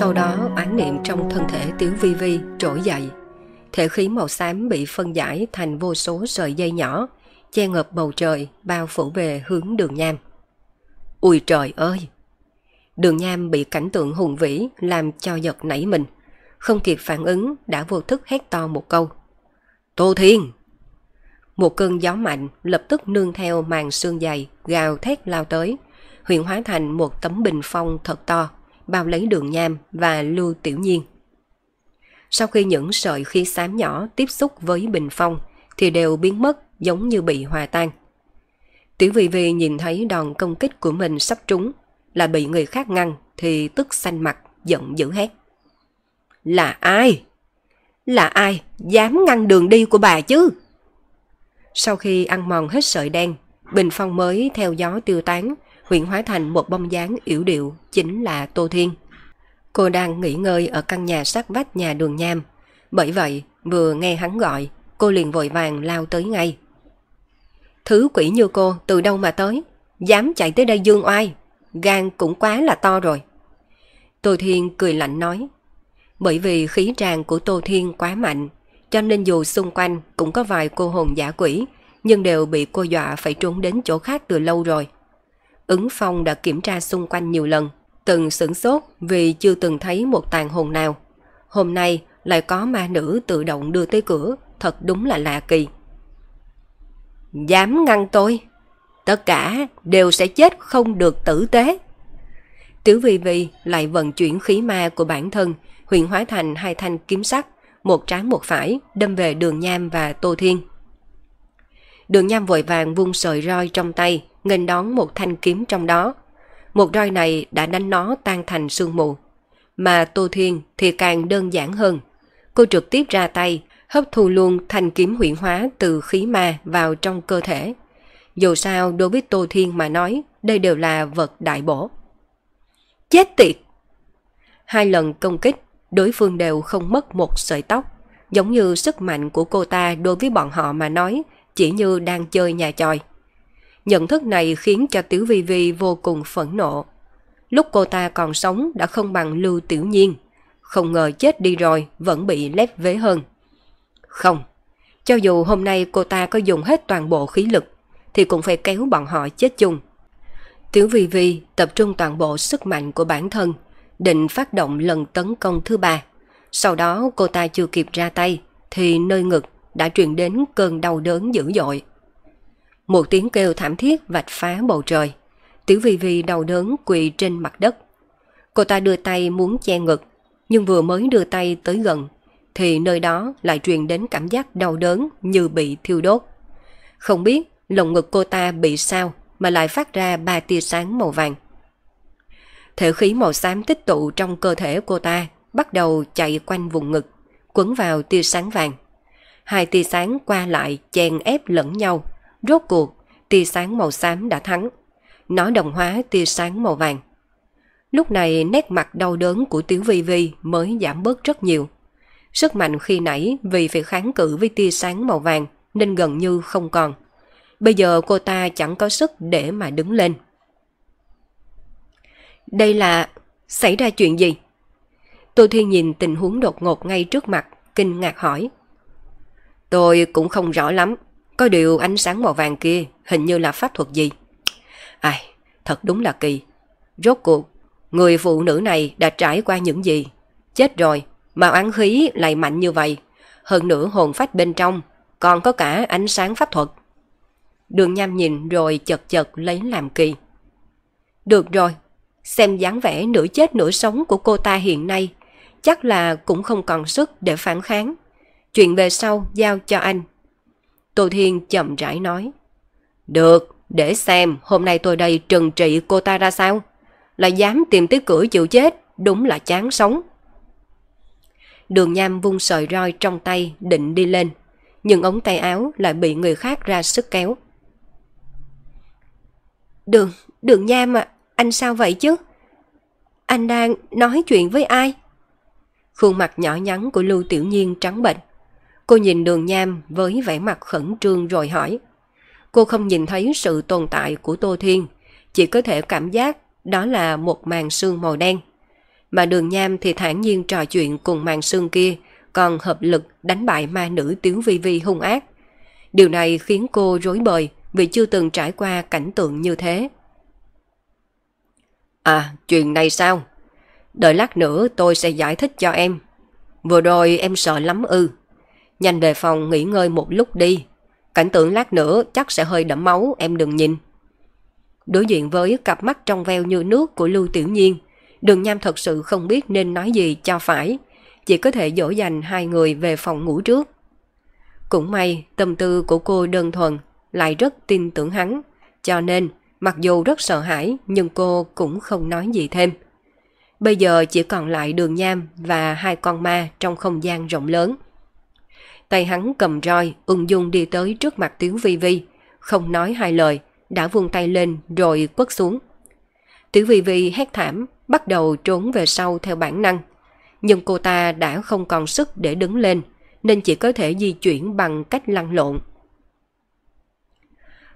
Sau đó oán niệm trong thân thể Tiếu Vi Vi trỗi dậy. Thể khí màu xám bị phân giải thành vô số sợi dây nhỏ, che ngập bầu trời, bao phủ về hướng đường nham. Ui trời ơi! Đường nham bị cảnh tượng hùng vĩ làm cho giật nảy mình. Không kịp phản ứng đã vô thức hét to một câu. Tô Thiên! Một cơn gió mạnh lập tức nương theo màn sương dày, gào thét lao tới, huyện hóa thành một tấm bình phong thật to, bao lấy đường nham và lưu tiểu nhiên. Sau khi những sợi khí xám nhỏ tiếp xúc với bình phong thì đều biến mất giống như bị hòa tan. Tiểu vị vi nhìn thấy đòn công kích của mình sắp trúng, là bị người khác ngăn thì tức xanh mặt, giận dữ hét. Là ai? Là ai dám ngăn đường đi của bà chứ? Sau khi ăn mòn hết sợi đen, bình phong mới theo gió tiêu tán, huyện hóa thành một bông dáng yểu điệu, chính là Tô Thiên. Cô đang nghỉ ngơi ở căn nhà sát vách nhà đường nham. Bởi vậy, vừa nghe hắn gọi, cô liền vội vàng lao tới ngay. Thứ quỷ như cô từ đâu mà tới, dám chạy tới đây dương oai, gan cũng quá là to rồi. Tô Thiên cười lạnh nói, bởi vì khí tràng của Tô Thiên quá mạnh, cho nên dù xung quanh cũng có vài cô hồn giả quỷ, nhưng đều bị cô dọa phải trốn đến chỗ khác từ lâu rồi. Ứng Phong đã kiểm tra xung quanh nhiều lần, từng sửng sốt vì chưa từng thấy một tàn hồn nào. Hôm nay lại có ma nữ tự động đưa tới cửa, thật đúng là lạ kỳ. Dám ngăn tôi, tất cả đều sẽ chết không được tử tế. Tiểu Vy Vy lại vận chuyển khí ma của bản thân, huyện hóa thành hai thanh kiếm sắc, một trái một phải, đâm về đường nham và tô thiên. Đường nham vội vàng vung sợi roi trong tay, nghênh đón một thanh kiếm trong đó. Một roi này đã đánh nó tan thành sương mù. Mà Tô Thiên thì càng đơn giản hơn. Cô trực tiếp ra tay, hấp thu luôn thanh kiếm huyện hóa từ khí ma vào trong cơ thể. Dù sao đối với Tô Thiên mà nói, đây đều là vật đại bổ. Chết tiệt! Hai lần công kích, đối phương đều không mất một sợi tóc. Giống như sức mạnh của cô ta đối với bọn họ mà nói, chỉ như đang chơi nhà tròi. Nhận thức này khiến cho Tiểu Vi Vi vô cùng phẫn nộ. Lúc cô ta còn sống đã không bằng Lưu Tiểu Nhiên. Không ngờ chết đi rồi vẫn bị lép vế hơn. Không, cho dù hôm nay cô ta có dùng hết toàn bộ khí lực thì cũng phải kéo bọn họ chết chung. Tiểu Vi Vi tập trung toàn bộ sức mạnh của bản thân, định phát động lần tấn công thứ ba. Sau đó cô ta chưa kịp ra tay thì nơi ngực đã truyền đến cơn đau đớn dữ dội. Một tiếng kêu thảm thiết vạch phá bầu trời. Tiểu Vi Vi đau đớn quỳ trên mặt đất. Cô ta đưa tay muốn che ngực, nhưng vừa mới đưa tay tới gần, thì nơi đó lại truyền đến cảm giác đau đớn như bị thiêu đốt. Không biết lồng ngực cô ta bị sao mà lại phát ra ba tia sáng màu vàng. Thể khí màu xám tích tụ trong cơ thể cô ta bắt đầu chạy quanh vùng ngực, quấn vào tia sáng vàng. Hai tia sáng qua lại chèn ép lẫn nhau, Rốt cuộc, tia sáng màu xám đã thắng. Nó đồng hóa tia sáng màu vàng. Lúc này nét mặt đau đớn của Tiểu Vi Vi mới giảm bớt rất nhiều. Sức mạnh khi nãy vì phải kháng cự với tia sáng màu vàng nên gần như không còn. Bây giờ cô ta chẳng có sức để mà đứng lên. Đây là... xảy ra chuyện gì? Tô Thiên nhìn tình huống đột ngột ngay trước mặt, kinh ngạc hỏi. Tôi cũng không rõ lắm, có điều ánh sáng màu vàng kia hình như là pháp thuật gì. Ai, thật đúng là kỳ. Rốt cuộc, người phụ nữ này đã trải qua những gì? Chết rồi, mà oán khí lại mạnh như vậy. Hơn nữa hồn phách bên trong, còn có cả ánh sáng pháp thuật. Đường nham nhìn rồi chật chật lấy làm kỳ. Được rồi, xem dáng vẻ nửa chết nửa sống của cô ta hiện nay, chắc là cũng không còn sức để phản kháng. Chuyện về sau giao cho anh Tô Thiên chậm rãi nói. Được, Để xem hôm nay tôi đây trừng trị cô ta ra sao. Là dám tìm tới cửa chịu chết, đúng là chán sống. Đường nham vung sợi roi trong tay định đi lên, nhưng ống tay áo lại bị người khác ra sức kéo. Đường, đường nham à, anh sao vậy chứ? Anh đang nói chuyện với ai? Khuôn mặt nhỏ nhắn của Lưu Tiểu Nhiên trắng bệnh. Cô nhìn đường nham với vẻ mặt khẩn trương rồi hỏi. Cô không nhìn thấy sự tồn tại của Tô Thiên, chỉ có thể cảm giác đó là một màn sương màu đen. Mà đường nham thì thản nhiên trò chuyện cùng màn sương kia, còn hợp lực đánh bại ma nữ Tiếu Vi Vi hung ác. Điều này khiến cô rối bời vì chưa từng trải qua cảnh tượng như thế. À, chuyện này sao? Đợi lát nữa tôi sẽ giải thích cho em. Vừa rồi em sợ lắm ư. Nhanh về phòng nghỉ ngơi một lúc đi. Cảnh tượng lát nữa chắc sẽ hơi đẫm máu, em đừng nhìn. Đối diện với cặp mắt trong veo như nước của Lưu Tiểu Nhiên, đường nham thật sự không biết nên nói gì cho phải, chỉ có thể dỗ dành hai người về phòng ngủ trước. Cũng may, tâm tư của cô đơn thuần, lại rất tin tưởng hắn, cho nên mặc dù rất sợ hãi nhưng cô cũng không nói gì thêm. Bây giờ chỉ còn lại đường nham và hai con ma trong không gian rộng lớn. Tay hắn cầm roi, ung dung đi tới trước mặt Tiếu Vi Vi, không nói hai lời, đã vung tay lên rồi quất xuống. Tiếu Vi Vi hét thảm, bắt đầu trốn về sau theo bản năng. Nhưng cô ta đã không còn sức để đứng lên, nên chỉ có thể di chuyển bằng cách lăn lộn.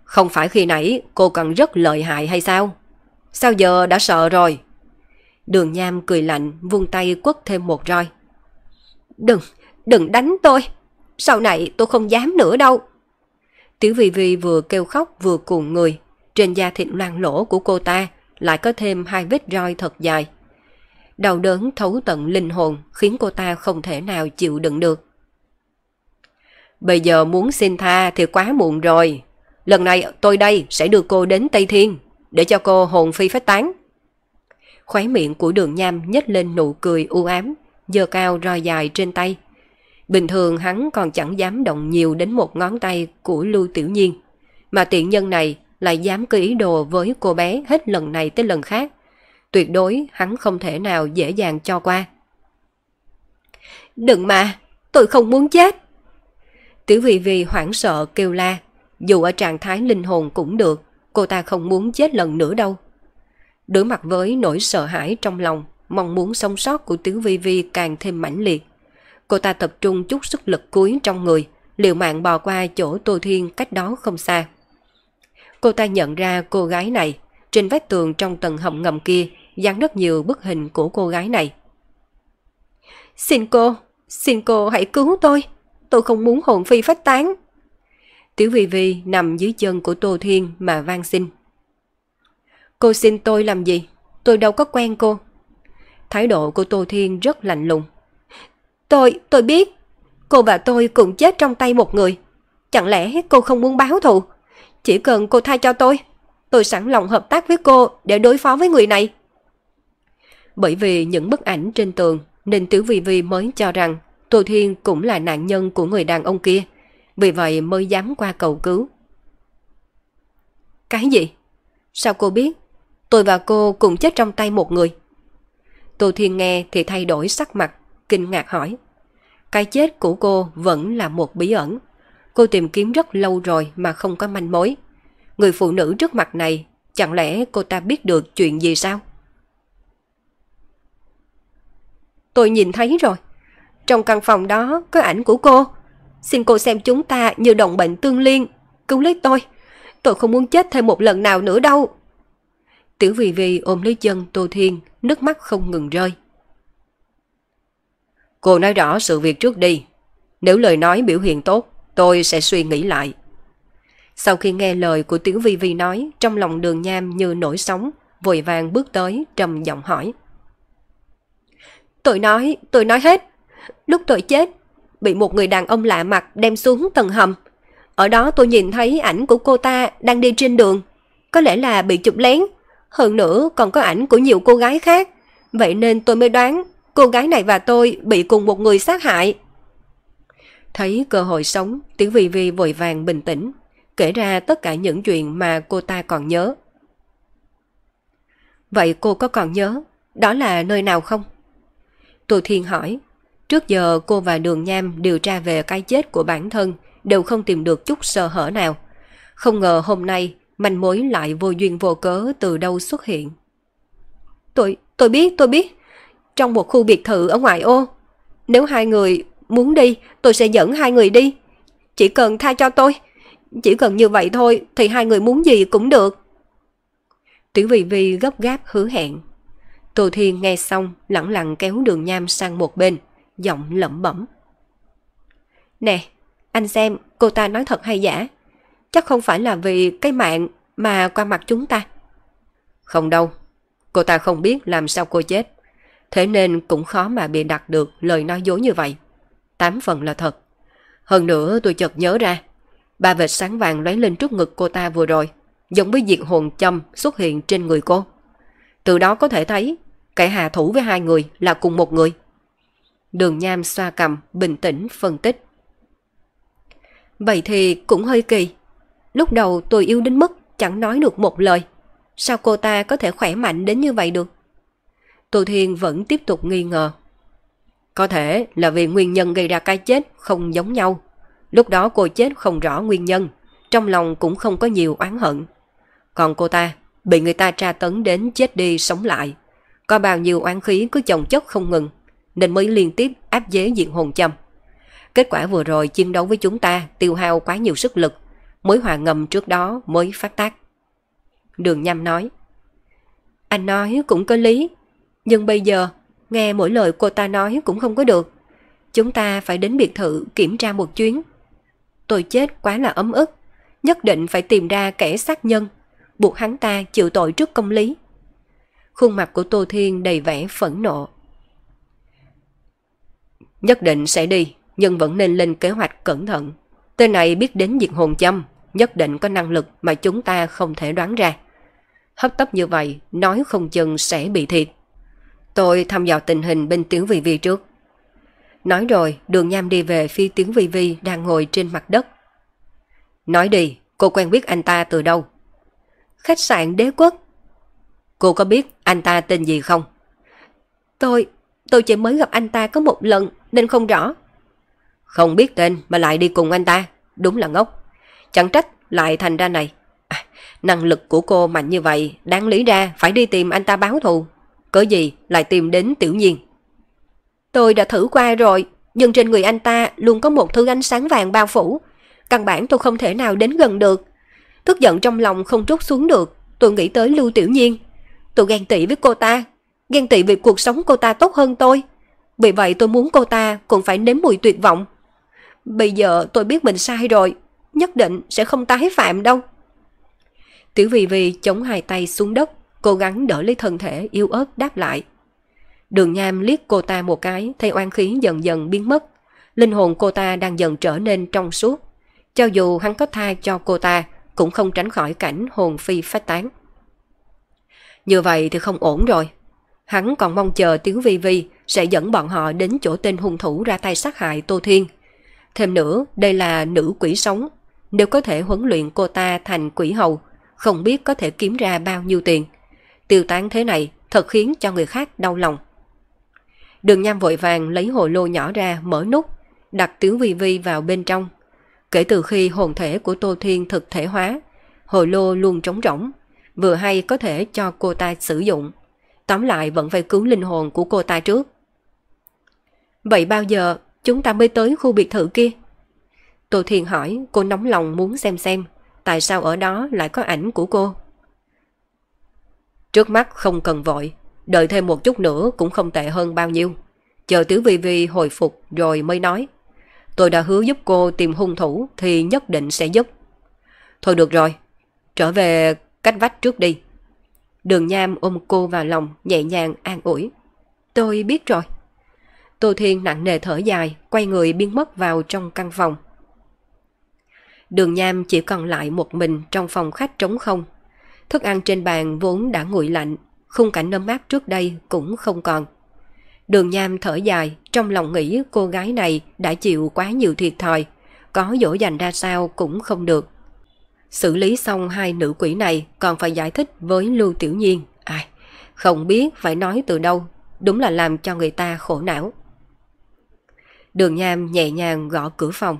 Không phải khi nãy cô còn rất lợi hại hay sao? Sao giờ đã sợ rồi? Đường Nham cười lạnh, vung tay quất thêm một roi. Đừng, đừng đánh tôi. Sau này tôi không dám nữa đâu. Tiểu Vi Vi vừa kêu khóc vừa cuồng người. Trên da thịt loang lỗ của cô ta lại có thêm hai vết roi thật dài. Đau đớn thấu tận linh hồn khiến cô ta không thể nào chịu đựng được. Bây giờ muốn xin tha thì quá muộn rồi. Lần này tôi đây sẽ đưa cô đến Tây Thiên để cho cô hồn phi phách tán. Khóe miệng của đường nham nhếch lên nụ cười u ám, dơ cao roi dài trên tay. Bình thường hắn còn chẳng dám động nhiều đến một ngón tay của Lưu Tiểu Nhiên. Mà tiện nhân này lại dám có ý đồ với cô bé hết lần này tới lần khác. Tuyệt đối hắn không thể nào dễ dàng cho qua. Đừng mà, tôi không muốn chết. Tiểu vì vì hoảng sợ kêu la, dù ở trạng thái linh hồn cũng được, cô ta không muốn chết lần nữa đâu. Đối mặt với nỗi sợ hãi trong lòng, mong muốn sống sót của Tiểu Vi Vi càng thêm mãnh liệt. Cô ta tập trung chút sức lực cuối trong người, liều mạng bò qua chỗ Tô Thiên cách đó không xa. Cô ta nhận ra cô gái này, trên vách tường trong tầng hầm ngầm kia dán rất nhiều bức hình của cô gái này. Xin cô, xin cô hãy cứu tôi, tôi không muốn hồn phi phách tán. Tiểu Vi Vi nằm dưới chân của Tô Thiên mà van xin. Cô xin tôi làm gì? Tôi đâu có quen cô. Thái độ của Tô Thiên rất lạnh lùng. Tôi, tôi biết. Cô và tôi cùng chết trong tay một người. Chẳng lẽ cô không muốn báo thù? Chỉ cần cô tha cho tôi. Tôi sẵn lòng hợp tác với cô để đối phó với người này. Bởi vì những bức ảnh trên tường nên Tiểu Vi Vi mới cho rằng Tô Thiên cũng là nạn nhân của người đàn ông kia. Vì vậy mới dám qua cầu cứu. Cái gì? Sao cô biết? Tôi và cô cùng chết trong tay một người. Tô Thiên nghe thì thay đổi sắc mặt, kinh ngạc hỏi. Cái chết của cô vẫn là một bí ẩn. Cô tìm kiếm rất lâu rồi mà không có manh mối. Người phụ nữ trước mặt này, chẳng lẽ cô ta biết được chuyện gì sao? Tôi nhìn thấy rồi. Trong căn phòng đó có ảnh của cô. Xin cô xem chúng ta như đồng bệnh tương liên. Cứu lấy tôi. Tôi không muốn chết thêm một lần nào nữa đâu. Tiểu vì vì ôm lấy chân Tô Thiên, nước mắt không ngừng rơi. Cô nói rõ sự việc trước đi. Nếu lời nói biểu hiện tốt, tôi sẽ suy nghĩ lại. Sau khi nghe lời của Tiểu Vi Vi nói, trong lòng đường nham như nổi sóng, vội vàng bước tới, trầm giọng hỏi. Tôi nói, tôi nói hết. Lúc tôi chết, bị một người đàn ông lạ mặt đem xuống tầng hầm. Ở đó tôi nhìn thấy ảnh của cô ta đang đi trên đường. Có lẽ là bị chụp lén. Hơn nữa còn có ảnh của nhiều cô gái khác. Vậy nên tôi mới đoán cô gái này và tôi bị cùng một người sát hại. Thấy cơ hội sống, Tiểu Vi Vi vội vàng bình tĩnh. kể ra tất cả những chuyện mà cô ta còn nhớ. Vậy cô có còn nhớ, đó là nơi nào không? Tô Thiên hỏi, trước giờ cô và Đường Nham điều tra về cái chết của bản thân đều không tìm được chút sơ hở nào. Không ngờ hôm nay manh mối lại vô duyên vô cớ từ đâu xuất hiện. Tôi, tôi biết, tôi biết. Trong một khu biệt thự ở ngoại ô. Nếu hai người muốn đi, tôi sẽ dẫn hai người đi. Chỉ cần tha cho tôi. Chỉ cần như vậy thôi thì hai người muốn gì cũng được. Tiểu Vy Vi gấp gáp hứa hẹn. Tô Thiên nghe xong lặng lặng kéo đường nham sang một bên, giọng lẩm bẩm. Nè, anh xem cô ta nói thật hay giả? Chắc không phải là vì cái mạng mà qua mặt chúng ta. Không đâu, cô ta không biết làm sao cô chết. Thế nên cũng khó mà bị đặt được lời nói dối như vậy. Tám phần là thật. Hơn nữa tôi chợt nhớ ra, ba vệt sáng vàng lóe lên trước ngực cô ta vừa rồi, giống với diệt hồn châm xuất hiện trên người cô. Từ đó có thể thấy, kẻ hạ thủ với hai người là cùng một người. Đường Nham xoa cầm, bình tĩnh, phân tích. Vậy thì cũng hơi kỳ. Lúc đầu tôi yêu đến mức chẳng nói được một lời. Sao cô ta có thể khỏe mạnh đến như vậy được? Tô Thiên vẫn tiếp tục nghi ngờ. Có thể là vì nguyên nhân gây ra cái chết không giống nhau. Lúc đó cô chết không rõ nguyên nhân, trong lòng cũng không có nhiều oán hận. Còn cô ta bị người ta tra tấn đến chết đi sống lại. Có bao nhiêu oán khí cứ chồng chất không ngừng, nên mới liên tiếp áp chế diện hồn châm. Kết quả vừa rồi chiến đấu với chúng ta tiêu hao quá nhiều sức lực, mối hòa ngầm trước đó mới phát tác. Đường Nham nói, Anh nói cũng có lý, nhưng bây giờ nghe mỗi lời cô ta nói cũng không có được. Chúng ta phải đến biệt thự kiểm tra một chuyến. Tôi chết quá là ấm ức, nhất định phải tìm ra kẻ sát nhân, buộc hắn ta chịu tội trước công lý. Khuôn mặt của Tô Thiên đầy vẻ phẫn nộ. Nhất định sẽ đi, nhưng vẫn nên lên kế hoạch cẩn thận. Tên này biết đến diệt hồn châm, nhất định có năng lực mà chúng ta không thể đoán ra. Hấp tấp như vậy, nói không chừng sẽ bị thiệt. Tôi thăm dò tình hình bên Tiếng Vi Vi trước. Nói rồi, đường nham đi về phi Tiếng Vi Vi đang ngồi trên mặt đất. Nói đi, cô quen biết anh ta từ đâu? Khách sạn đế quốc. Cô có biết anh ta tên gì không? Tôi, tôi chỉ mới gặp anh ta có một lần nên không rõ. Không biết tên mà lại đi cùng anh ta, đúng là ngốc. Chẳng trách lại thành ra này. À, năng lực của cô mạnh như vậy, đáng lý ra phải đi tìm anh ta báo thù. Cớ gì lại tìm đến tiểu nhiên. Tôi đã thử qua rồi, nhưng trên người anh ta luôn có một thứ ánh sáng vàng bao phủ. Căn bản tôi không thể nào đến gần được. Tức giận trong lòng không trút xuống được, tôi nghĩ tới Lưu Tiểu Nhiên. Tôi ghen tị với cô ta, ghen tị vì cuộc sống cô ta tốt hơn tôi. Vì vậy tôi muốn cô ta cũng phải nếm mùi tuyệt vọng. Bây giờ tôi biết mình sai rồi, nhất định sẽ không tái phạm đâu. Tiểu vì vì chống hai tay xuống đất, cố gắng đỡ lấy thân thể yếu ớt đáp lại. Đường Nham liếc cô ta một cái, thấy oan khí dần dần biến mất. Linh hồn cô ta đang dần trở nên trong suốt. Cho dù hắn có tha cho cô ta, cũng không tránh khỏi cảnh hồn phi phát tán. Như vậy thì không ổn rồi. Hắn còn mong chờ tiếu Vi Vi sẽ dẫn bọn họ đến chỗ tên hung thủ ra tay sát hại Tô Thiên. Thêm nữa, đây là nữ quỷ sống. Nếu có thể huấn luyện cô ta thành quỷ hầu, không biết có thể kiếm ra bao nhiêu tiền. Tiêu tán thế này thật khiến cho người khác đau lòng. Đường Nham vội vàng lấy hồ lô nhỏ ra mở nút, đặt tiếng vi vi vào bên trong. Kể từ khi hồn thể của Tô Thiên thực thể hóa, hồ lô luôn trống rỗng, vừa hay có thể cho cô ta sử dụng. Tóm lại vẫn phải cứu linh hồn của cô ta trước. Vậy bao giờ chúng ta mới tới khu biệt thự kia? Tô Thiên hỏi, cô nóng lòng muốn xem xem, tại sao ở đó lại có ảnh của cô. Trước mắt không cần vội, đợi thêm một chút nữa cũng không tệ hơn bao nhiêu. Chờ Tiểu Vi Vi hồi phục rồi mới nói. Tôi đã hứa giúp cô tìm hung thủ thì nhất định sẽ giúp. Thôi được rồi, trở về cách vách trước đi. Đường Nham ôm cô vào lòng nhẹ nhàng an ủi. Tôi biết rồi. Tô Thiên nặng nề thở dài, quay người biến mất vào trong căn phòng. Đường Nham chỉ còn lại một mình trong phòng khách trống không. Thức ăn trên bàn vốn đã nguội lạnh, khung cảnh nấm áp trước đây cũng không còn. Đường Nham thở dài, trong lòng nghĩ cô gái này đã chịu quá nhiều thiệt thòi, có dỗ dành ra sao cũng không được. Xử lý xong hai nữ quỷ này còn phải giải thích với Lưu Tiểu Nhiên. Ai, không biết phải nói từ đâu, đúng là làm cho người ta khổ não. Đường Nham nhẹ nhàng gõ cửa phòng.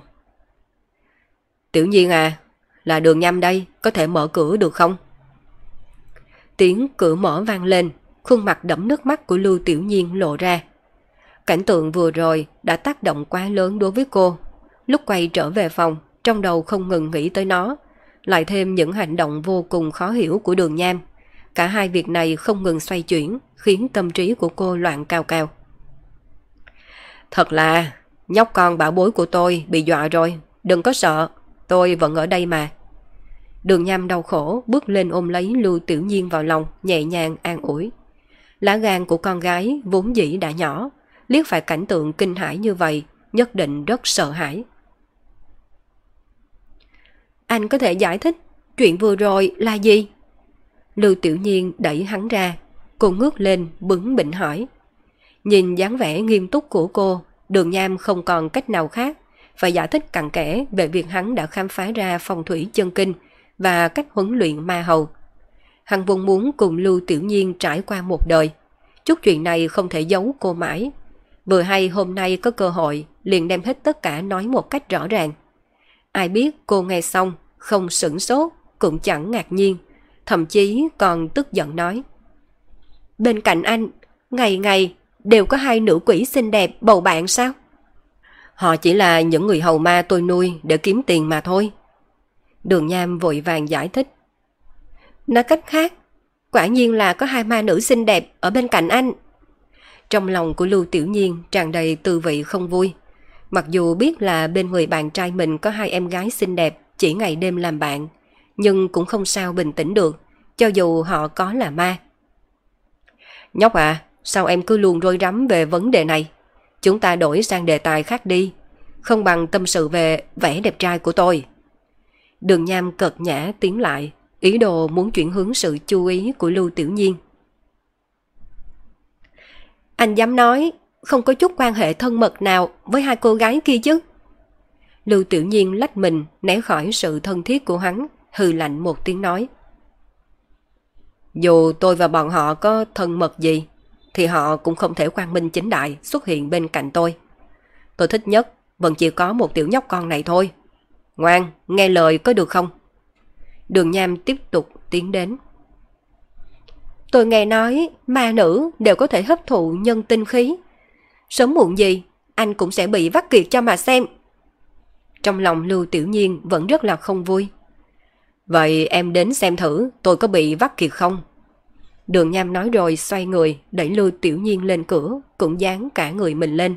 Tiểu Nhiên à, là đường Nham đây, có thể mở cửa được không? Tiếng cửa mở vang lên, khuôn mặt đẫm nước mắt của Lưu Tiểu Nhiên lộ ra. Cảnh tượng vừa rồi đã tác động quá lớn đối với cô. Lúc quay trở về phòng, trong đầu không ngừng nghĩ tới nó, lại thêm những hành động vô cùng khó hiểu của đường nham. Cả hai việc này không ngừng xoay chuyển, khiến tâm trí của cô loạn cao cao. Thật là, nhóc con bảo bối của tôi bị dọa rồi, đừng có sợ, tôi vẫn ở đây mà. Đường nham đau khổ bước lên ôm lấy Lưu Tiểu Nhiên vào lòng, nhẹ nhàng an ủi. Lá gan của con gái vốn dĩ đã nhỏ, liếc phải cảnh tượng kinh hãi như vậy, nhất định rất sợ hãi. Anh có thể giải thích chuyện vừa rồi là gì? Lưu Tiểu Nhiên đẩy hắn ra, cô ngước lên bứng bỉnh hỏi. Nhìn dáng vẻ nghiêm túc của cô, đường nham không còn cách nào khác, phải giải thích cặn kẽ về việc hắn đã khám phá ra phong thủy chân kinh và cách huấn luyện ma hầu. Hắn vốn muốn cùng Lưu Tiểu Nhiên trải qua một đời. Chút chuyện này không thể giấu cô mãi. Vừa hay hôm nay có cơ hội, liền đem hết tất cả nói một cách rõ ràng. Ai biết cô nghe xong, không sửng sốt, cũng chẳng ngạc nhiên, thậm chí còn tức giận nói. Bên cạnh anh, ngày ngày đều có hai nữ quỷ xinh đẹp bầu bạn sao? Họ chỉ là những người hầu ma tôi nuôi để kiếm tiền mà thôi. Đường Nham vội vàng giải thích. Nói cách khác, quả nhiên là có hai ma nữ xinh đẹp ở bên cạnh anh. Trong lòng của Lưu Tiểu Nhiên tràn đầy tư vị không vui. Mặc dù biết là bên người bạn trai mình có hai em gái xinh đẹp chỉ ngày đêm làm bạn, nhưng cũng không sao bình tĩnh được, cho dù họ có là ma. Nhóc à, sao em cứ luôn rối rắm về vấn đề này? Chúng ta đổi sang đề tài khác đi, không bằng tâm sự về vẻ đẹp trai của tôi. Đường Nham cợt nhã tiến lại, ý đồ muốn chuyển hướng sự chú ý của Lưu Tiểu Nhiên. Anh dám nói không có chút quan hệ thân mật nào với hai cô gái kia chứ. Lưu Tiểu Nhiên lách mình né khỏi sự thân thiết của hắn, hừ lạnh một tiếng nói. Dù tôi và bọn họ có thân mật gì, thì họ cũng không thể quang minh chính đại xuất hiện bên cạnh tôi. Tôi thích nhất vẫn chỉ có một tiểu nhóc con này thôi. Ngoan, nghe lời có được không? Đường Nham tiếp tục tiến đến. Tôi nghe nói ma nữ đều có thể hấp thụ nhân tinh khí. Sớm muộn gì, anh cũng sẽ bị vắt kiệt cho mà xem. Trong lòng Lưu Tiểu Nhiên vẫn rất là không vui. Vậy em đến xem thử tôi có bị vắt kiệt không? Đường Nham nói rồi xoay người đẩy Lưu Tiểu Nhiên lên cửa, cũng dán cả người mình lên.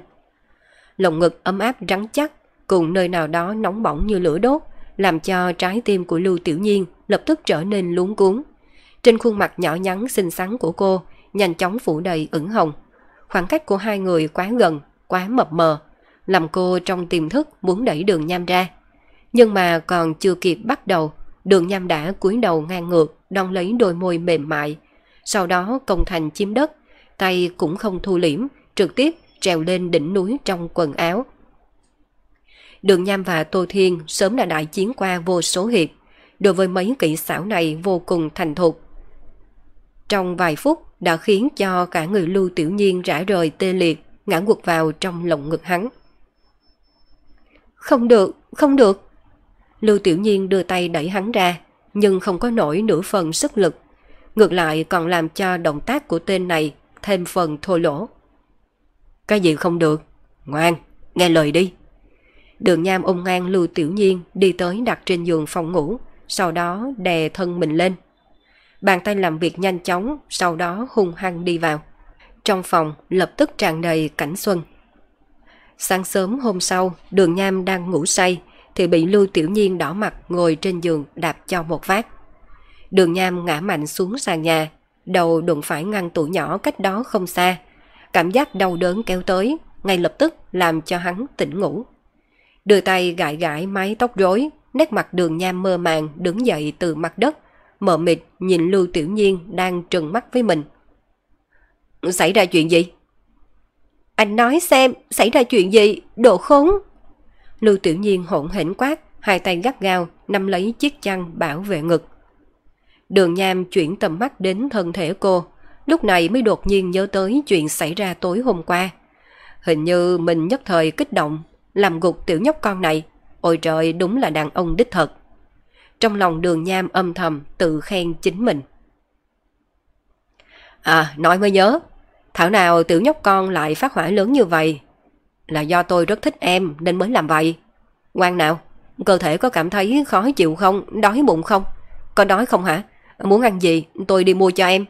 Lồng ngực ấm áp rắn chắc, cùng nơi nào đó nóng bỏng như lửa đốt, làm cho trái tim của Lưu Tiểu Nhiên lập tức trở nên luống cuốn. Trên khuôn mặt nhỏ nhắn xinh xắn của cô, nhanh chóng phủ đầy ửng hồng. Khoảng cách của hai người quá gần, quá mập mờ, làm cô trong tiềm thức muốn đẩy đường nham ra. Nhưng mà còn chưa kịp bắt đầu, đường nham đã cúi đầu ngang ngược, đong lấy đôi môi mềm mại. Sau đó công thành chiếm đất, tay cũng không thu liễm, trực tiếp trèo lên đỉnh núi trong quần áo. Đường Nham và Tô Thiên sớm đã đại chiến qua vô số hiệp, đối với mấy kỹ xảo này vô cùng thành thục. Trong vài phút đã khiến cho cả người lưu tiểu nhiên rã rời tê liệt, ngã gục vào trong lồng ngực hắn. Không được, không được. Lưu Tiểu Nhiên đưa tay đẩy hắn ra, nhưng không có nổi nửa phần sức lực. Ngược lại còn làm cho động tác của tên này thêm phần thô lỗ. Cái gì không được? Ngoan, nghe lời đi. Đường Nham ôm ngang Lưu Tiểu Nhiên đi tới đặt trên giường phòng ngủ, sau đó đè thân mình lên. Bàn tay làm việc nhanh chóng, sau đó hung hăng đi vào. Trong phòng lập tức tràn đầy cảnh xuân. Sáng sớm hôm sau, đường Nham đang ngủ say, thì bị Lưu Tiểu Nhiên đỏ mặt ngồi trên giường đạp cho một phát. Đường Nham ngã mạnh xuống sàn nhà, đầu đụng phải ngăn tủ nhỏ cách đó không xa. Cảm giác đau đớn kéo tới, ngay lập tức làm cho hắn tỉnh ngủ. Đưa tay gãi gãi mái tóc rối, nét mặt đường Nham mơ màng đứng dậy từ mặt đất, mờ mịt nhìn Lưu Tiểu Nhiên đang trừng mắt với mình. Xảy ra chuyện gì? Anh nói xem, xảy ra chuyện gì, đồ khốn. Lưu Tiểu Nhiên hỗn hển quát, hai tay gắt gao, nắm lấy chiếc chăn bảo vệ ngực. Đường Nham chuyển tầm mắt đến thân thể cô, lúc này mới đột nhiên nhớ tới chuyện xảy ra tối hôm qua. Hình như mình nhất thời kích động, làm gục tiểu nhóc con này. Ôi trời, đúng là đàn ông đích thật. Trong lòng đường Nham âm thầm tự khen chính mình. À, nói mới nhớ, thảo nào tiểu nhóc con lại phát hỏa lớn như vậy. Là do tôi rất thích em nên mới làm vậy. Ngoan nào, cơ thể có cảm thấy khó chịu không, đói bụng không? Có đói không hả? Muốn ăn gì, tôi đi mua cho em.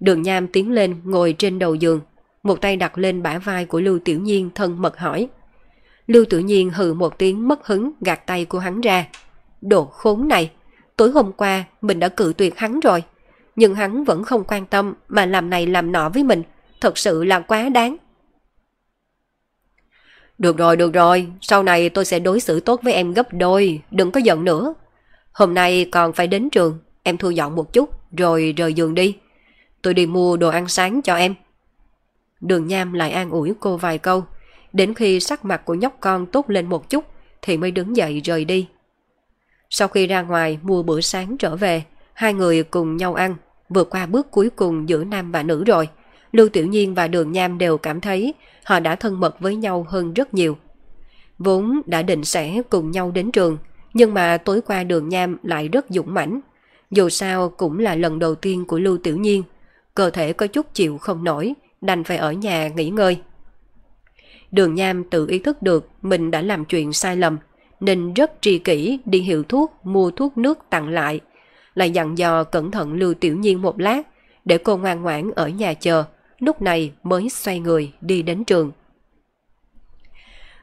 Đường Nham tiến lên ngồi trên đầu giường, một tay đặt lên bả vai của Lưu Tiểu Nhiên thân mật hỏi. Lưu tự Nhiên hừ một tiếng mất hứng gạt tay của hắn ra. Đồ khốn này, tối hôm qua mình đã cự tuyệt hắn rồi, nhưng hắn vẫn không quan tâm mà làm này làm nọ với mình, thật sự là quá đáng. Được rồi, được rồi, sau này tôi sẽ đối xử tốt với em gấp đôi, đừng có giận nữa. Hôm nay còn phải đến trường, em thu dọn một chút, rồi rời giường đi. Tôi đi mua đồ ăn sáng cho em. Đường Nham lại an ủi cô vài câu, đến khi sắc mặt của nhóc con tốt lên một chút thì mới đứng dậy rời đi. Sau khi ra ngoài mua bữa sáng trở về, hai người cùng nhau ăn, vượt qua bước cuối cùng giữa nam và nữ rồi. Lưu Tiểu Nhiên và Đường Nham đều cảm thấy họ đã thân mật với nhau hơn rất nhiều. Vốn đã định sẽ cùng nhau đến trường, nhưng mà tối qua Đường Nham lại rất dũng mãnh. Dù sao cũng là lần đầu tiên của Lưu Tiểu Nhiên, cơ thể có chút chịu không nổi, đành phải ở nhà nghỉ ngơi. Đường Nham tự ý thức được mình đã làm chuyện sai lầm, nên rất tri kỷ đi hiệu thuốc mua thuốc nước tặng lại. Lại dặn dò cẩn thận Lưu Tiểu Nhiên một lát, để cô ngoan ngoãn ở nhà chờ, lúc này mới xoay người đi đến trường.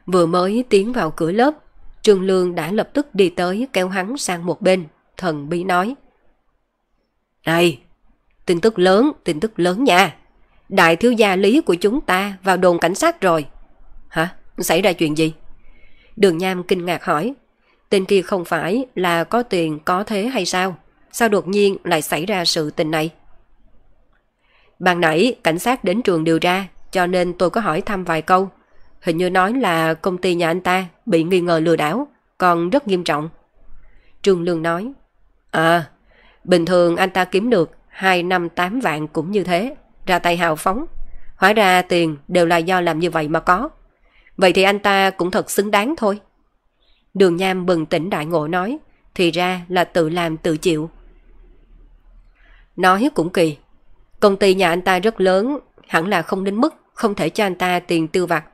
Vừa mới tiến vào cửa lớp, Trương Lương đã lập tức đi tới kéo hắn sang một bên, thần bí nói. Này, tin tức lớn, tin tức lớn nha. Đại thiếu gia lý của chúng ta vào đồn cảnh sát rồi. Xảy ra chuyện gì? Đường Nham kinh ngạc hỏi. Tên kia không phải là có tiền có thế hay sao? Sao đột nhiên lại xảy ra sự tình này? Ban nãy cảnh sát đến trường điều tra cho nên tôi có hỏi thăm vài câu. Hình như nói là công ty nhà anh ta bị nghi ngờ lừa đảo, còn rất nghiêm trọng. Trương Lương nói, À, bình thường anh ta kiếm được 2 năm 8 vạn cũng như thế, ra tay hào phóng. Hóa ra tiền đều là do làm như vậy mà có. Vậy thì anh ta cũng thật xứng đáng thôi. Đường Nham bừng tỉnh đại ngộ nói, thì ra là tự làm tự chịu. Nói cũng kỳ, công ty nhà anh ta rất lớn, hẳn là không đến mức không thể cho anh ta tiền tiêu vặt.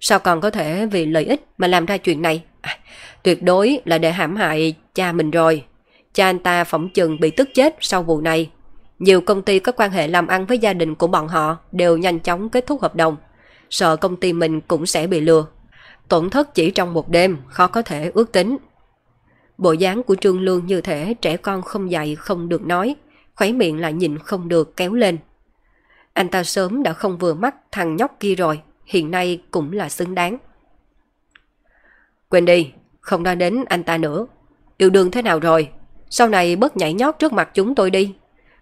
Sao còn có thể vì lợi ích mà làm ra chuyện này? À, tuyệt đối là để hãm hại cha mình rồi. Cha anh ta phỏng chừng bị tức chết sau vụ này. Nhiều công ty có quan hệ làm ăn với gia đình của bọn họ đều nhanh chóng kết thúc hợp đồng. Sợ công ty mình cũng sẽ bị lừa. Tổn thất chỉ trong một đêm, khó có thể ước tính. Bộ dáng của Trương Lương như thể trẻ con không dạy không được nói, khuấy miệng lại nhìn không được kéo lên. Anh ta sớm đã không vừa mắt thằng nhóc kia rồi, hiện nay cũng là xứng đáng. Quên đi, không nói đến anh ta nữa. Yêu đương thế nào rồi? Sau này bớt nhảy nhót trước mặt chúng tôi đi.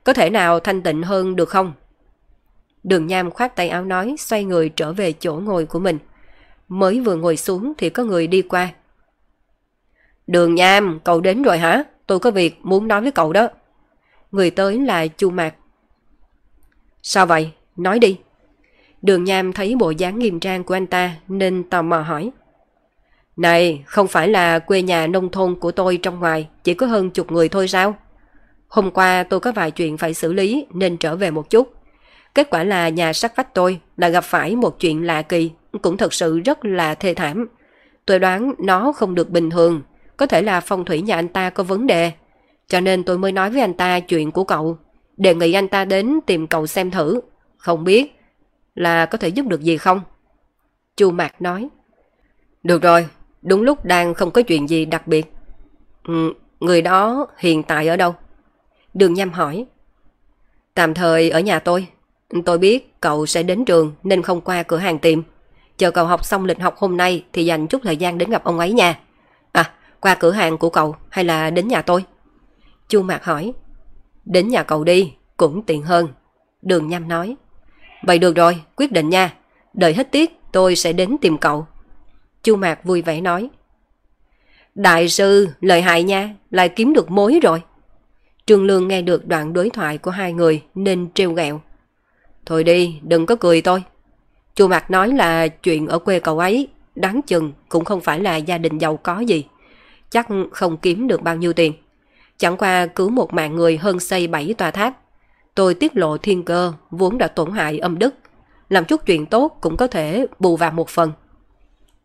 Có thể nào thanh tịnh hơn được không? Đường Nham khoát tay áo nói xoay người trở về chỗ ngồi của mình. Mới vừa ngồi xuống thì có người đi qua. Đường Nham, cậu đến rồi hả? Tôi có việc muốn nói với cậu đó. Người tới là Chu Mạc. Sao vậy? Nói đi. Đường Nham thấy bộ dáng nghiêm trang của anh ta nên tò mò hỏi. Này, không phải là quê nhà nông thôn của tôi trong ngoài chỉ có hơn chục người thôi sao? Hôm qua tôi có vài chuyện phải xử lý nên trở về một chút. Kết quả là nhà sát vách tôi là gặp phải một chuyện lạ kỳ, cũng thật sự rất là thê thảm. Tôi đoán nó không được bình thường, có thể là phong thủy nhà anh ta có vấn đề. Cho nên tôi mới nói với anh ta chuyện của cậu, đề nghị anh ta đến tìm cậu xem thử. Không biết là có thể giúp được gì không? Chu Mạc nói. Được rồi, đúng lúc đang không có chuyện gì đặc biệt. Ừ, người đó hiện tại ở đâu? Đường Nham hỏi. Tạm thời ở nhà tôi. Tôi biết cậu sẽ đến trường nên không qua cửa hàng tiệm Chờ cậu học xong lịch học hôm nay thì dành chút thời gian đến gặp ông ấy nha. À, qua cửa hàng của cậu hay là đến nhà tôi? Chu Mạc hỏi. Đến nhà cậu đi, cũng tiện hơn. Đường Nham nói. Vậy được rồi, quyết định nha. Đợi hết tiết tôi sẽ đến tìm cậu. Chu Mạc vui vẻ nói. Đại sư, lời hại nha, lại kiếm được mối rồi. Trương Lương nghe được đoạn đối thoại của hai người nên trêu ghẹo. Thôi đi, đừng có cười tôi. Chu Mạc nói là chuyện ở quê cậu ấy, đáng chừng cũng không phải là gia đình giàu có gì. Chắc không kiếm được bao nhiêu tiền. Chẳng qua cứu một mạng người hơn xây bảy tòa tháp. Tôi tiết lộ thiên cơ, vốn đã tổn hại âm đức. Làm chút chuyện tốt cũng có thể bù vào một phần.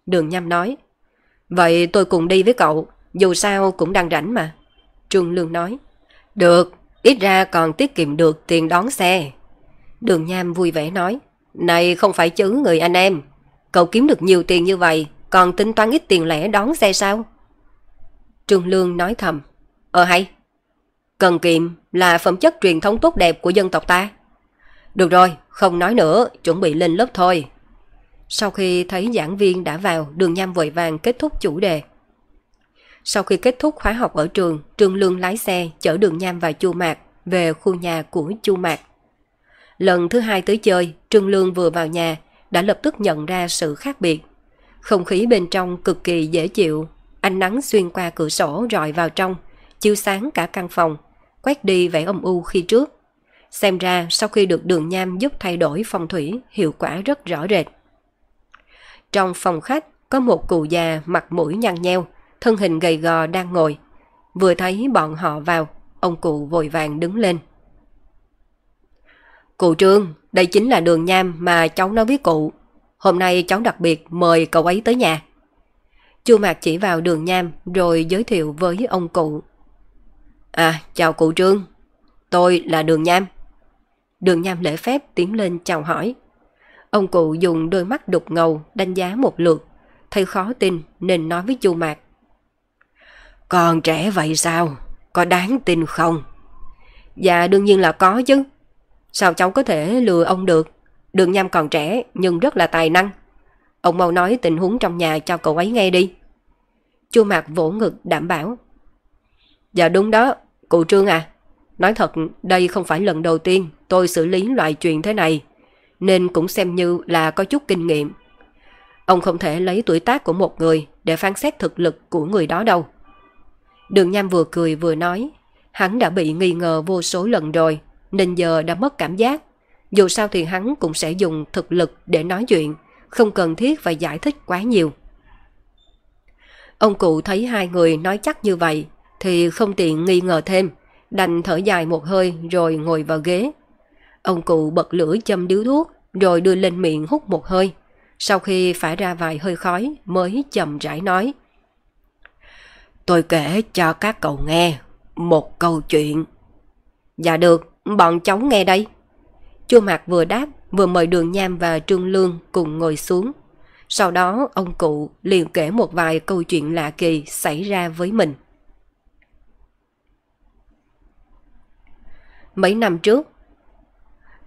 Đường Nham nói, Vậy tôi cùng đi với cậu, dù sao cũng đang rảnh mà. Trương Lương nói, Được, ít ra còn tiết kiệm được tiền đón xe. Đường Nham vui vẻ nói, Này không phải chứ người anh em, cậu kiếm được nhiều tiền như vậy, còn tính toán ít tiền lẻ đón xe sao? Trương Lương nói thầm, Ờ hay, cần kiệm là phẩm chất truyền thống tốt đẹp của dân tộc ta. Được rồi, không nói nữa, chuẩn bị lên lớp thôi. Sau khi thấy giảng viên đã vào, đường nham vội vàng kết thúc chủ đề. Sau khi kết thúc khóa học ở trường, Trương Lương lái xe chở đường nham và Chu Mạc về khu nhà của Chu Mạc. Lần thứ hai tới chơi, Trương Lương vừa vào nhà đã lập tức nhận ra sự khác biệt. Không khí bên trong cực kỳ dễ chịu, ánh nắng xuyên qua cửa sổ rọi vào trong, chiếu sáng cả căn phòng, quét đi vẻ âm u khi trước. Xem ra sau khi được đường nham giúp thay đổi phong thủy, hiệu quả rất rõ rệt. Trong phòng khách có một cụ già mặt mũi nhăn nheo, thân hình gầy gò đang ngồi. Vừa thấy bọn họ vào, ông cụ vội vàng đứng lên. Cụ Trương, đây chính là đường nham mà cháu nói với cụ. Hôm nay cháu đặc biệt mời cậu ấy tới nhà. Chu Mạc chỉ vào đường nham rồi giới thiệu với ông cụ. À, chào cụ Trương. Tôi là đường nham. Đường nham lễ phép tiến lên chào hỏi. Ông cụ dùng đôi mắt đục ngầu đánh giá một lượt, thấy khó tin nên nói với chu Mạc. Còn trẻ vậy sao? Có đáng tin không? Dạ đương nhiên là có chứ. Sao cháu có thể lừa ông được? Đường Nham còn trẻ nhưng rất là tài năng. Ông mau nói tình huống trong nhà cho cậu ấy nghe đi. Chu Mạc vỗ ngực đảm bảo. Dạ đúng đó, cụ Trương à. Nói thật, đây không phải lần đầu tiên tôi xử lý loại chuyện thế này nên cũng xem như là có chút kinh nghiệm. Ông không thể lấy tuổi tác của một người để phán xét thực lực của người đó đâu. Đường Nham vừa cười vừa nói, hắn đã bị nghi ngờ vô số lần rồi, nên giờ đã mất cảm giác. Dù sao thì hắn cũng sẽ dùng thực lực để nói chuyện, không cần thiết phải giải thích quá nhiều. Ông cụ thấy hai người nói chắc như vậy, thì không tiện nghi ngờ thêm, đành thở dài một hơi rồi ngồi vào ghế, Ông cụ bật lửa châm điếu thuốc, rồi đưa lên miệng hút một hơi. Sau khi phải ra vài hơi khói mới chậm rãi nói. Tôi kể cho các cậu nghe một câu chuyện. Dạ được, bọn cháu nghe đây. Chu Mạc vừa đáp, vừa mời Đường Nham và Trương Lương cùng ngồi xuống. Sau đó ông cụ liền kể một vài câu chuyện lạ kỳ xảy ra với mình. Mấy năm trước,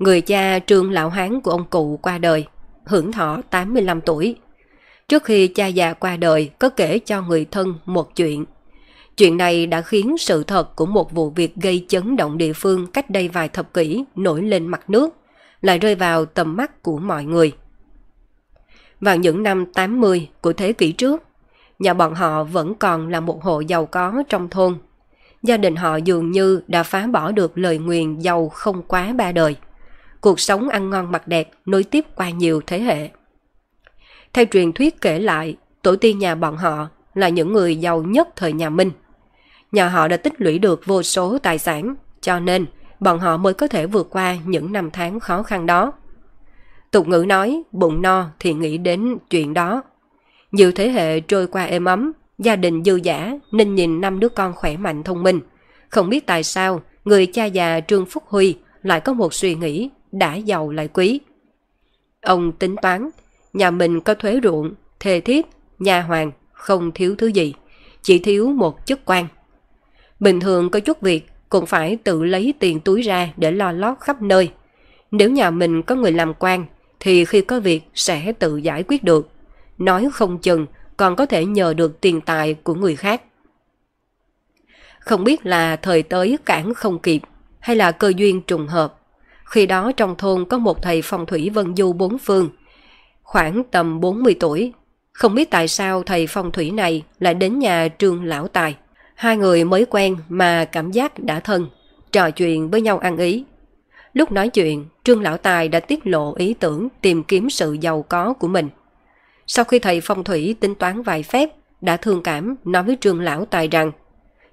Người cha trương lão hán của ông cụ qua đời, hưởng thọ 85 tuổi. Trước khi cha già qua đời có kể cho người thân một chuyện. Chuyện này đã khiến sự thật của một vụ việc gây chấn động địa phương cách đây vài thập kỷ nổi lên mặt nước, lại rơi vào tầm mắt của mọi người. Vào những năm 80 của thế kỷ trước, nhà bọn họ vẫn còn là một hộ giàu có trong thôn. Gia đình họ dường như đã phá bỏ được lời nguyền giàu không quá ba đời cuộc sống ăn ngon mặc đẹp nối tiếp qua nhiều thế hệ. Theo truyền thuyết kể lại, tổ tiên nhà bọn họ là những người giàu nhất thời nhà Minh. Nhà họ đã tích lũy được vô số tài sản, cho nên bọn họ mới có thể vượt qua những năm tháng khó khăn đó. Tục ngữ nói, bụng no thì nghĩ đến chuyện đó. Nhiều thế hệ trôi qua êm ấm, gia đình dư giả nên nhìn năm đứa con khỏe mạnh thông minh. Không biết tại sao người cha già Trương Phúc Huy lại có một suy nghĩ đã giàu lại quý. Ông tính toán, nhà mình có thuế ruộng, thề thiếp, nhà hoàng, không thiếu thứ gì, chỉ thiếu một chức quan. Bình thường có chút việc cũng phải tự lấy tiền túi ra để lo lót khắp nơi. Nếu nhà mình có người làm quan thì khi có việc sẽ tự giải quyết được. Nói không chừng còn có thể nhờ được tiền tài của người khác. Không biết là thời tới cản không kịp hay là cơ duyên trùng hợp khi đó trong thôn có một thầy phong thủy vân du bốn phương, khoảng tầm 40 tuổi. Không biết tại sao thầy phong thủy này lại đến nhà trương lão tài. Hai người mới quen mà cảm giác đã thân, trò chuyện với nhau ăn ý. Lúc nói chuyện, trương lão tài đã tiết lộ ý tưởng tìm kiếm sự giàu có của mình. Sau khi thầy phong thủy tính toán vài phép, đã thương cảm nói với trương lão tài rằng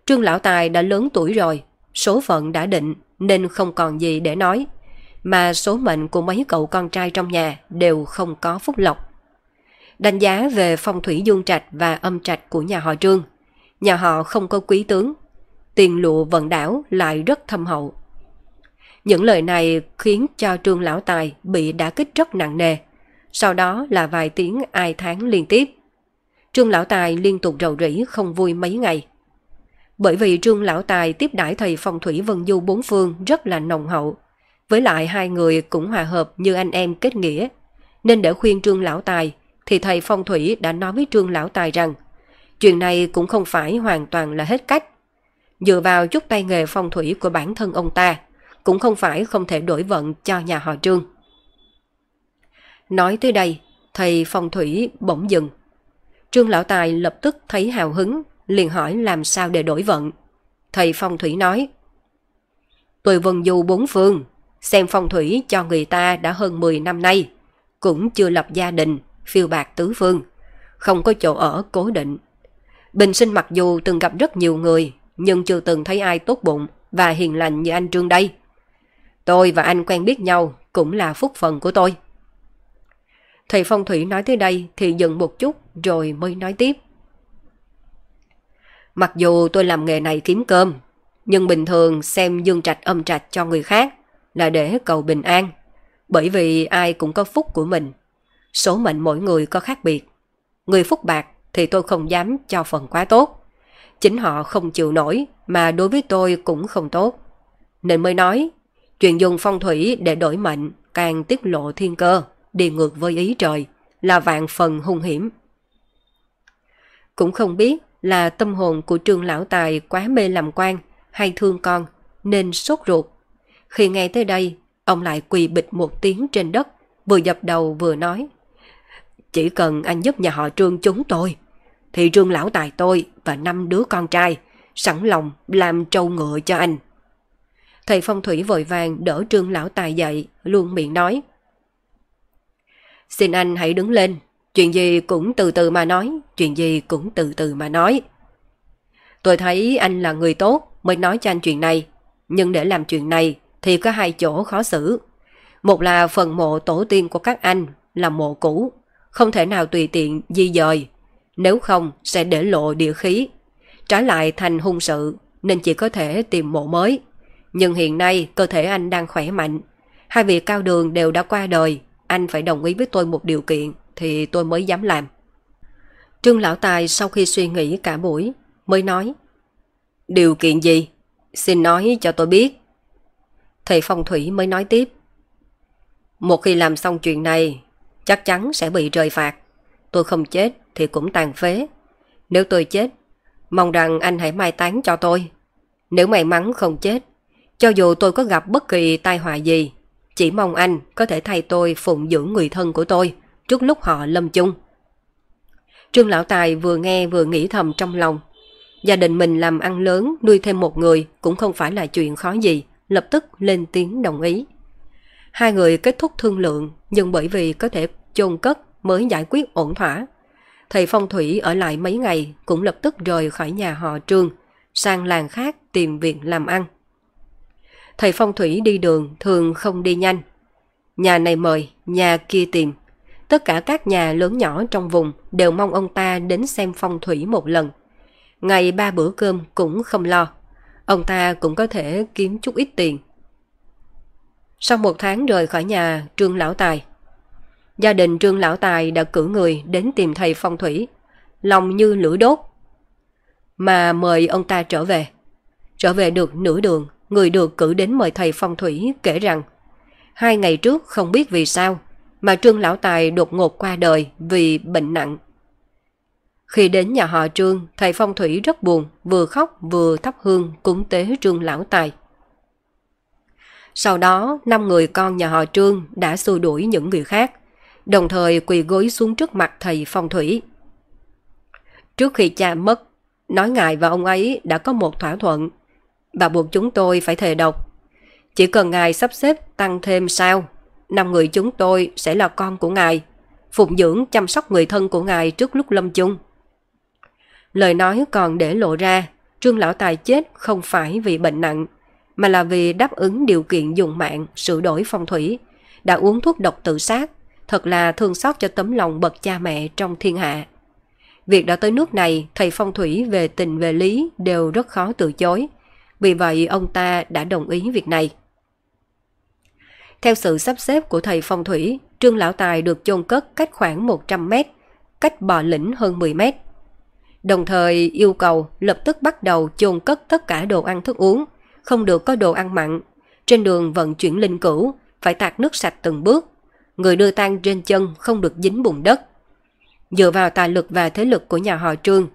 Trương lão tài đã lớn tuổi rồi, số phận đã định nên không còn gì để nói. Mà số mệnh của mấy cậu con trai trong nhà đều không có phúc lộc. Đánh giá về phong thủy dương trạch và âm trạch của nhà họ Trương. Nhà họ không có quý tướng. Tiền lụa vận đảo lại rất thâm hậu. Những lời này khiến cho Trương Lão Tài bị đả kích rất nặng nề. Sau đó là vài tiếng ai tháng liên tiếp. Trương Lão Tài liên tục rầu rĩ không vui mấy ngày. Bởi vì Trương Lão Tài tiếp đãi thầy phong thủy Vân Du bốn phương rất là nồng hậu. Với lại hai người cũng hòa hợp như anh em kết nghĩa. Nên để khuyên Trương Lão Tài thì thầy phong thủy đã nói với Trương Lão Tài rằng chuyện này cũng không phải hoàn toàn là hết cách. Dựa vào chút tay nghề phong thủy của bản thân ông ta, cũng không phải không thể đổi vận cho nhà họ Trương. Nói tới đây, thầy phong thủy bỗng dừng. Trương Lão Tài lập tức thấy hào hứng, liền hỏi làm sao để đổi vận. Thầy phong thủy nói, Tôi vần du bốn phương, xem phong thủy cho người ta đã hơn 10 năm nay, cũng chưa lập gia đình, phiêu bạc tứ phương, không có chỗ ở cố định. Bình sinh mặc dù từng gặp rất nhiều người, nhưng chưa từng thấy ai tốt bụng và hiền lành như anh Trương đây. Tôi và anh quen biết nhau cũng là phúc phần của tôi. Thầy phong thủy nói tới đây thì dừng một chút rồi mới nói tiếp. Mặc dù tôi làm nghề này kiếm cơm, nhưng bình thường xem dương trạch âm trạch cho người khác là để cầu bình an. Bởi vì ai cũng có phúc của mình. Số mệnh mỗi người có khác biệt. Người phúc bạc thì tôi không dám cho phần quá tốt. Chính họ không chịu nổi mà đối với tôi cũng không tốt. Nên mới nói, chuyện dùng phong thủy để đổi mệnh càng tiết lộ thiên cơ, đi ngược với ý trời, là vạn phần hung hiểm. Cũng không biết là tâm hồn của trương lão tài quá mê làm quan hay thương con nên sốt ruột. Khi nghe tới đây, ông lại quỳ bịch một tiếng trên đất, vừa dập đầu vừa nói. Chỉ cần anh giúp nhà họ trương chúng tôi, thì trương lão tài tôi và năm đứa con trai sẵn lòng làm trâu ngựa cho anh. Thầy phong thủy vội vàng đỡ trương lão tài dậy, luôn miệng nói. Xin anh hãy đứng lên, chuyện gì cũng từ từ mà nói, chuyện gì cũng từ từ mà nói. Tôi thấy anh là người tốt mới nói cho anh chuyện này, nhưng để làm chuyện này thì có hai chỗ khó xử. Một là phần mộ tổ tiên của các anh là mộ cũ, không thể nào tùy tiện di dời, nếu không sẽ để lộ địa khí, trái lại thành hung sự nên chỉ có thể tìm mộ mới. Nhưng hiện nay cơ thể anh đang khỏe mạnh, hai vị cao đường đều đã qua đời, anh phải đồng ý với tôi một điều kiện thì tôi mới dám làm. Trương Lão Tài sau khi suy nghĩ cả buổi mới nói Điều kiện gì? Xin nói cho tôi biết. Thầy phong thủy mới nói tiếp Một khi làm xong chuyện này chắc chắn sẽ bị rời phạt. Tôi không chết thì cũng tàn phế. Nếu tôi chết, mong rằng anh hãy mai táng cho tôi. Nếu may mắn không chết, cho dù tôi có gặp bất kỳ tai họa gì, chỉ mong anh có thể thay tôi phụng dưỡng người thân của tôi trước lúc họ lâm chung. Trương Lão Tài vừa nghe vừa nghĩ thầm trong lòng. Gia đình mình làm ăn lớn nuôi thêm một người cũng không phải là chuyện khó gì, lập tức lên tiếng đồng ý. Hai người kết thúc thương lượng nhưng bởi vì có thể chôn cất mới giải quyết ổn thỏa. Thầy phong thủy ở lại mấy ngày cũng lập tức rời khỏi nhà họ trương, sang làng khác tìm việc làm ăn. Thầy phong thủy đi đường thường không đi nhanh. Nhà này mời, nhà kia tìm. Tất cả các nhà lớn nhỏ trong vùng đều mong ông ta đến xem phong thủy một lần. Ngày ba bữa cơm cũng không lo. Ông ta cũng có thể kiếm chút ít tiền. Sau một tháng rời khỏi nhà Trương Lão Tài, gia đình Trương Lão Tài đã cử người đến tìm thầy phong thủy, lòng như lửa đốt. Mà mời ông ta trở về. Trở về được nửa đường, người được cử đến mời thầy phong thủy kể rằng hai ngày trước không biết vì sao mà Trương Lão Tài đột ngột qua đời vì bệnh nặng. Khi đến nhà họ Trương, thầy phong thủy rất buồn, vừa khóc vừa thắp hương cúng tế Trương Lão Tài. Sau đó, năm người con nhà họ Trương đã xua đuổi những người khác, đồng thời quỳ gối xuống trước mặt thầy phong thủy, Trước khi cha mất, nói ngài và ông ấy đã có một thỏa thuận. Bà buộc chúng tôi phải thề độc. Chỉ cần ngài sắp xếp tăng thêm sao, năm người chúng tôi sẽ là con của ngài, phụng dưỡng chăm sóc người thân của ngài trước lúc lâm chung. Lời nói còn để lộ ra, Trương Lão Tài chết không phải vì bệnh nặng, mà là vì đáp ứng điều kiện dùng mạng, sửa đổi phong thủy, đã uống thuốc độc tự sát, thật là thương xót cho tấm lòng bậc cha mẹ trong thiên hạ. Việc đã tới nước này, thầy phong thủy về tình về lý đều rất khó từ chối. Vì vậy ông ta đã đồng ý việc này. Theo sự sắp xếp của thầy phong thủy, Trương Lão Tài được chôn cất cách khoảng 100 mét, cách bò lĩnh hơn 10 mét. Đồng thời yêu cầu lập tức bắt đầu chôn cất tất cả đồ ăn thức uống, không được có đồ ăn mặn. Trên đường vận chuyển linh cửu, phải tạt nước sạch từng bước. Người đưa tang trên chân không được dính bùn đất. Dựa vào tài lực và thế lực của nhà họ Trương,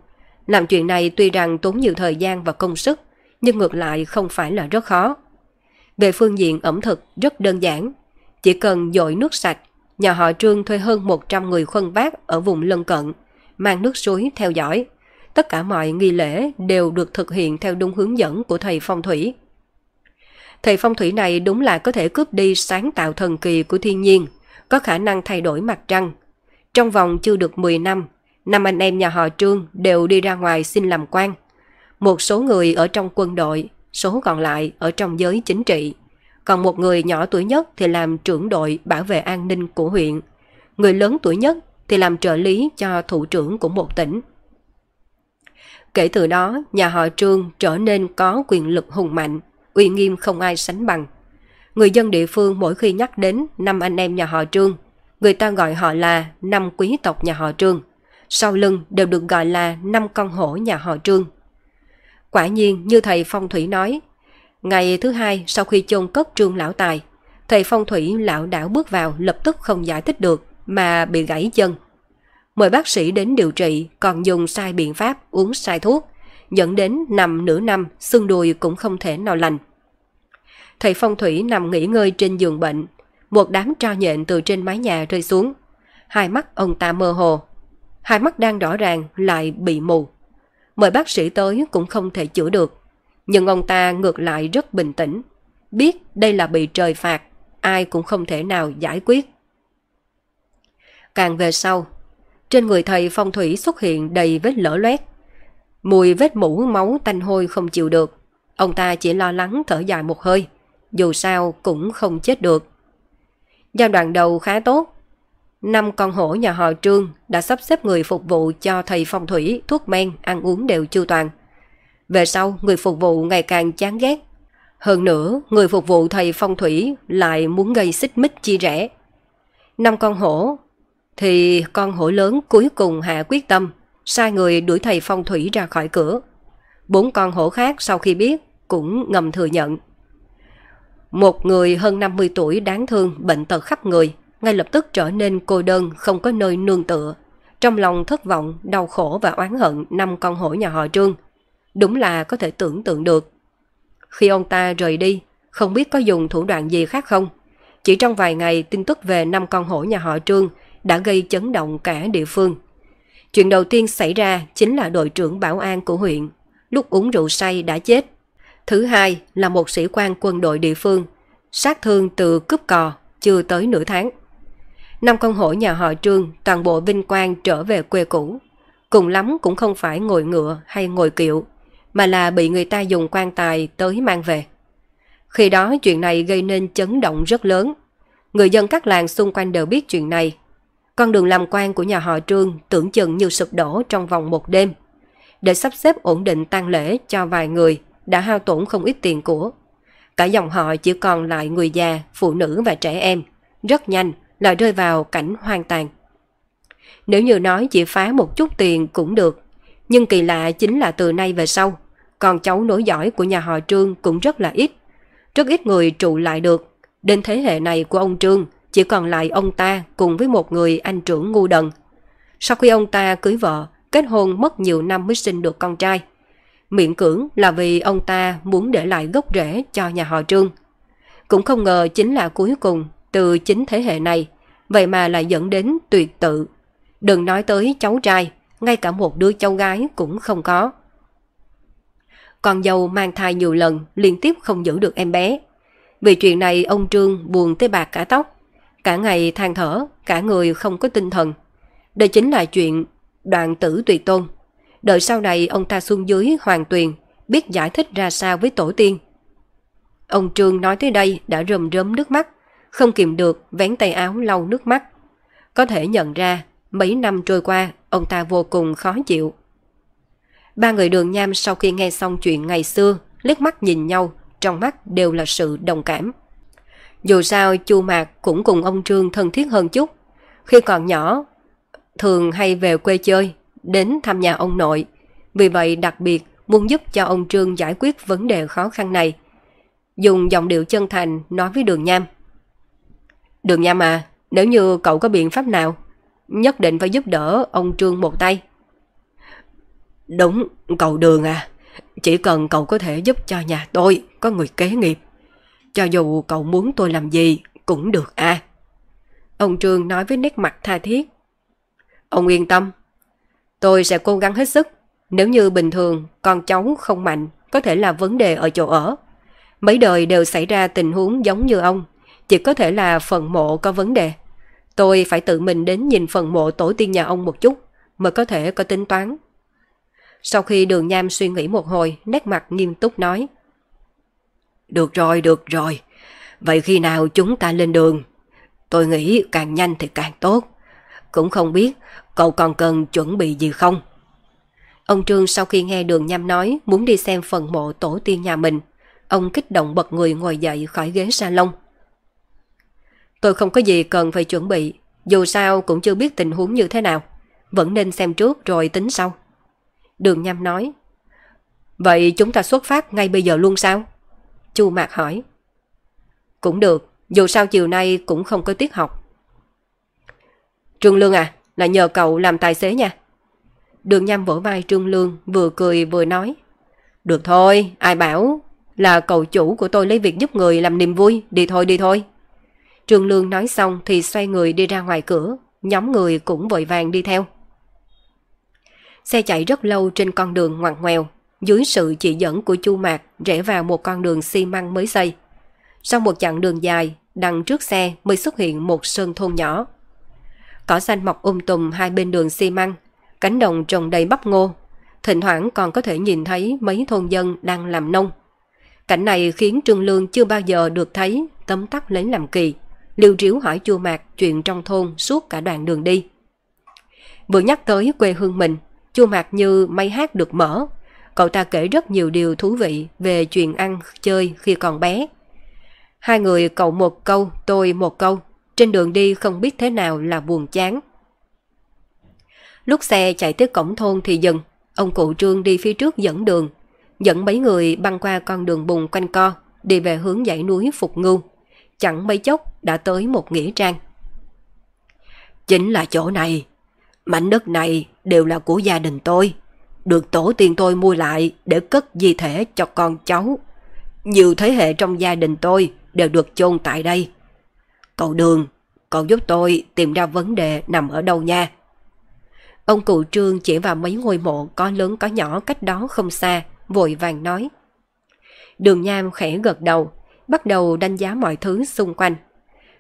làm chuyện này tuy rằng tốn nhiều thời gian và công sức, nhưng ngược lại không phải là rất khó. Về phương diện ẩm thực rất đơn giản, chỉ cần dội nước sạch, nhà họ Trương thuê hơn 100 người khuân vác ở vùng lân cận, mang nước suối theo dõi. Tất cả mọi nghi lễ đều được thực hiện theo đúng hướng dẫn của thầy phong thủy. Thầy phong thủy này đúng là có thể cướp đi sáng tạo thần kỳ của thiên nhiên, có khả năng thay đổi mặt trăng. Trong vòng chưa được 10 năm, năm anh em nhà họ Trương đều đi ra ngoài xin làm quan. Một số người ở trong quân đội, số còn lại ở trong giới chính trị. Còn một người nhỏ tuổi nhất thì làm trưởng đội bảo vệ an ninh của huyện. Người lớn tuổi nhất thì làm trợ lý cho thủ trưởng của một tỉnh. Kể từ đó, nhà họ Trương trở nên có quyền lực hùng mạnh, uy nghiêm không ai sánh bằng. Người dân địa phương mỗi khi nhắc đến năm anh em nhà họ Trương, người ta gọi họ là năm quý tộc nhà họ Trương. Sau lưng đều được gọi là năm con hổ nhà họ Trương. Quả nhiên như thầy Phong Thủy nói, ngày thứ hai sau khi chôn cất Trương Lão Tài, thầy Phong Thủy lão đảo bước vào lập tức không giải thích được mà bị gãy chân. Mời bác sĩ đến điều trị còn dùng sai biện pháp uống sai thuốc, dẫn đến nằm nửa năm xương đùi cũng không thể nào lành. Thầy phong thủy nằm nghỉ ngơi trên giường bệnh, một đám tro nhện từ trên mái nhà rơi xuống. Hai mắt ông ta mơ hồ, hai mắt đang rõ ràng lại bị mù. Mời bác sĩ tới cũng không thể chữa được, nhưng ông ta ngược lại rất bình tĩnh, biết đây là bị trời phạt, ai cũng không thể nào giải quyết. Càng về sau, trên người thầy phong thủy xuất hiện đầy vết lở loét. Mùi vết mũ máu tanh hôi không chịu được. Ông ta chỉ lo lắng thở dài một hơi. Dù sao cũng không chết được. Giai đoạn đầu khá tốt. Năm con hổ nhà họ Trương đã sắp xếp người phục vụ cho thầy phong thủy, thuốc men, ăn uống đều chu toàn. Về sau, người phục vụ ngày càng chán ghét. Hơn nữa, người phục vụ thầy phong thủy lại muốn gây xích mích chi rẽ Năm con hổ thì con hổ lớn cuối cùng hạ quyết tâm, sai người đuổi thầy phong thủy ra khỏi cửa. Bốn con hổ khác sau khi biết cũng ngầm thừa nhận. Một người hơn 50 tuổi đáng thương, bệnh tật khắp người, ngay lập tức trở nên cô đơn, không có nơi nương tựa. Trong lòng thất vọng, đau khổ và oán hận năm con hổ nhà họ Trương. Đúng là có thể tưởng tượng được. Khi ông ta rời đi, không biết có dùng thủ đoạn gì khác không? Chỉ trong vài ngày tin tức về năm con hổ nhà họ Trương đã gây chấn động cả địa phương. Chuyện đầu tiên xảy ra chính là đội trưởng bảo an của huyện, lúc uống rượu say đã chết. Thứ hai là một sĩ quan quân đội địa phương, sát thương từ cướp cò chưa tới nửa tháng. Năm con hổ nhà họ Trương toàn bộ vinh quang trở về quê cũ. Cùng lắm cũng không phải ngồi ngựa hay ngồi kiệu, mà là bị người ta dùng quan tài tới mang về. Khi đó chuyện này gây nên chấn động rất lớn. Người dân các làng xung quanh đều biết chuyện này, con đường làm quan của nhà họ Trương tưởng chừng như sụp đổ trong vòng một đêm. Để sắp xếp ổn định tang lễ cho vài người đã hao tổn không ít tiền của. Cả dòng họ chỉ còn lại người già, phụ nữ và trẻ em. Rất nhanh lại rơi vào cảnh hoang tàn. Nếu như nói chỉ phá một chút tiền cũng được, nhưng kỳ lạ chính là từ nay về sau, con cháu nối dõi của nhà họ Trương cũng rất là ít. Rất ít người trụ lại được. Đến thế hệ này của ông Trương chỉ còn lại ông ta cùng với một người anh trưởng ngu đần. Sau khi ông ta cưới vợ, kết hôn mất nhiều năm mới sinh được con trai. Miệng cưỡng là vì ông ta muốn để lại gốc rễ cho nhà họ Trương. Cũng không ngờ chính là cuối cùng từ chính thế hệ này, vậy mà lại dẫn đến tuyệt tự. Đừng nói tới cháu trai, ngay cả một đứa cháu gái cũng không có. Con dâu mang thai nhiều lần liên tiếp không giữ được em bé. Vì chuyện này ông Trương buồn tới bạc cả tóc. Cả ngày than thở, cả người không có tinh thần. Đây chính là chuyện đoạn tử tùy tôn. Đợi sau này ông ta xuống dưới hoàng tuyền, biết giải thích ra sao với tổ tiên. Ông Trương nói tới đây đã rầm rớm nước mắt, không kìm được vén tay áo lau nước mắt. Có thể nhận ra, mấy năm trôi qua, ông ta vô cùng khó chịu. Ba người đường nham sau khi nghe xong chuyện ngày xưa, liếc mắt nhìn nhau, trong mắt đều là sự đồng cảm. Dù sao, chu Mạc cũng cùng ông Trương thân thiết hơn chút. Khi còn nhỏ, thường hay về quê chơi, đến thăm nhà ông nội. Vì vậy đặc biệt muốn giúp cho ông Trương giải quyết vấn đề khó khăn này. Dùng giọng điệu chân thành nói với đường nham. Đường nham à, nếu như cậu có biện pháp nào, nhất định phải giúp đỡ ông Trương một tay. Đúng, cậu đường à, chỉ cần cậu có thể giúp cho nhà tôi có người kế nghiệp. Cho dù cậu muốn tôi làm gì cũng được à. Ông Trương nói với nét mặt tha thiết. Ông yên tâm, tôi sẽ cố gắng hết sức. Nếu như bình thường con cháu không mạnh có thể là vấn đề ở chỗ ở. Mấy đời đều xảy ra tình huống giống như ông, chỉ có thể là phần mộ có vấn đề. Tôi phải tự mình đến nhìn phần mộ tổ tiên nhà ông một chút mới có thể có tính toán. Sau khi đường nham suy nghĩ một hồi, nét mặt nghiêm túc nói. Được rồi, được rồi. Vậy khi nào chúng ta lên đường? Tôi nghĩ càng nhanh thì càng tốt. Cũng không biết cậu còn cần chuẩn bị gì không? Ông Trương sau khi nghe đường nham nói muốn đi xem phần mộ tổ tiên nhà mình, ông kích động bật người ngồi dậy khỏi ghế salon. Tôi không có gì cần phải chuẩn bị, dù sao cũng chưa biết tình huống như thế nào. Vẫn nên xem trước rồi tính sau. Đường nham nói. Vậy chúng ta xuất phát ngay bây giờ luôn sao? Chu Mạc hỏi. Cũng được, dù sao chiều nay cũng không có tiết học. Trương Lương à, là nhờ cậu làm tài xế nha. Đường nham vỗ vai Trương Lương vừa cười vừa nói. Được thôi, ai bảo là cậu chủ của tôi lấy việc giúp người làm niềm vui, đi thôi đi thôi. Trương Lương nói xong thì xoay người đi ra ngoài cửa, nhóm người cũng vội vàng đi theo. Xe chạy rất lâu trên con đường ngoằn ngoèo, dưới sự chỉ dẫn của Chu Mạc rẽ vào một con đường xi măng mới xây. Sau một chặng đường dài, đằng trước xe mới xuất hiện một sơn thôn nhỏ. Cỏ xanh mọc um tùm hai bên đường xi măng, cánh đồng trồng đầy bắp ngô. Thỉnh thoảng còn có thể nhìn thấy mấy thôn dân đang làm nông. Cảnh này khiến Trương Lương chưa bao giờ được thấy, tấm tắc lấy làm kỳ. Lưu Triếu hỏi Chu Mạc chuyện trong thôn suốt cả đoạn đường đi. Vừa nhắc tới quê hương mình, Chu Mạc như may hát được mở. Cậu ta kể rất nhiều điều thú vị về chuyện ăn, chơi khi còn bé. Hai người cậu một câu, tôi một câu. Trên đường đi không biết thế nào là buồn chán. Lúc xe chạy tới cổng thôn thì dừng. Ông cụ Trương đi phía trước dẫn đường. Dẫn mấy người băng qua con đường bùn quanh co, đi về hướng dãy núi Phục Ngưu. Chẳng mấy chốc đã tới một nghĩa trang. Chính là chỗ này. Mảnh đất này đều là của gia đình tôi. Được tổ tiên tôi mua lại để cất di thể cho con cháu. Nhiều thế hệ trong gia đình tôi đều được chôn tại đây. Cậu Đường, cậu giúp tôi tìm ra vấn đề nằm ở đâu nha. Ông cụ trương chỉ vào mấy ngôi mộ có lớn có nhỏ cách đó không xa, vội vàng nói. Đường Nham khẽ gật đầu, bắt đầu đánh giá mọi thứ xung quanh.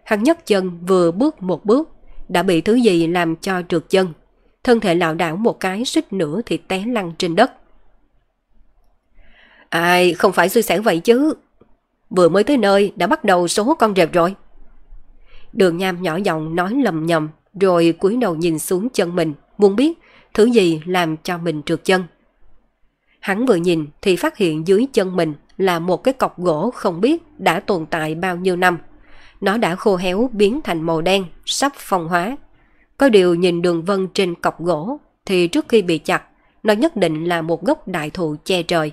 Hắn nhấc chân vừa bước một bước, đã bị thứ gì làm cho trượt chân. Thân thể lảo đảo một cái suýt nữa thì té lăn trên đất. Ai, không phải xui xẻo vậy chứ. Vừa mới tới nơi đã bắt đầu số con rệp rồi. Đường Nham nhỏ giọng nói lầm nhầm, rồi cúi đầu nhìn xuống chân mình, muốn biết thứ gì làm cho mình trượt chân. Hắn vừa nhìn thì phát hiện dưới chân mình là một cái cọc gỗ không biết đã tồn tại bao nhiêu năm. Nó đã khô héo biến thành màu đen, sắp phong hóa. Có điều nhìn đường vân trên cọc gỗ thì trước khi bị chặt, nó nhất định là một gốc đại thụ che trời.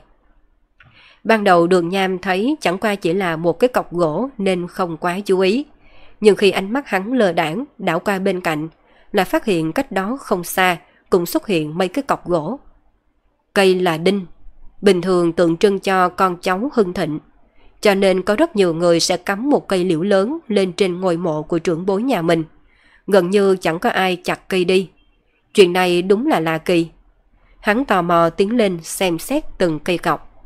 Ban đầu đường nham thấy chẳng qua chỉ là một cái cọc gỗ nên không quá chú ý. Nhưng khi ánh mắt hắn lờ đảng đảo qua bên cạnh, là phát hiện cách đó không xa cũng xuất hiện mấy cái cọc gỗ. Cây là đinh, bình thường tượng trưng cho con cháu hưng thịnh. Cho nên có rất nhiều người sẽ cắm một cây liễu lớn lên trên ngôi mộ của trưởng bối nhà mình. Gần như chẳng có ai chặt cây đi. Chuyện này đúng là lạ kỳ. Hắn tò mò tiến lên xem xét từng cây cọc.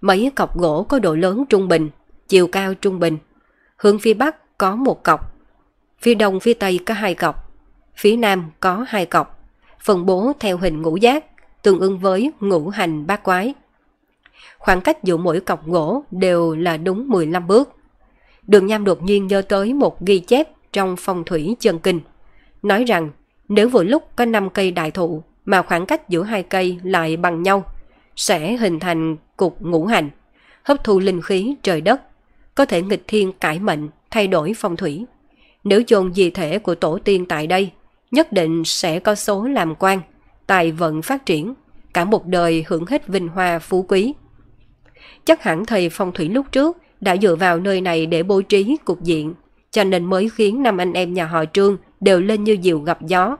Mấy cọc gỗ có độ lớn trung bình, chiều cao trung bình. Hướng phía bắc có một cọc, phía đông phía tây có hai cọc, phía nam có hai cọc, phân bố theo hình ngũ giác, tương ứng với ngũ hành bát quái. Khoảng cách giữa mỗi cọc gỗ đều là đúng 15 bước. Đường Nham đột nhiên nhớ tới một ghi chép trong phong thủy chân kinh, nói rằng nếu vừa lúc có 5 cây đại thụ mà khoảng cách giữa hai cây lại bằng nhau, sẽ hình thành cục ngũ hành, hấp thu linh khí trời đất, có thể nghịch thiên cải mệnh, thay đổi phong thủy. Nếu chôn di thể của tổ tiên tại đây, nhất định sẽ có số làm quan, tài vận phát triển, cả một đời hưởng hết vinh hoa phú quý. Chắc hẳn thầy phong thủy lúc trước đã dựa vào nơi này để bố trí cục diện, cho nên mới khiến năm anh em nhà họ Trương đều lên như diều gặp gió.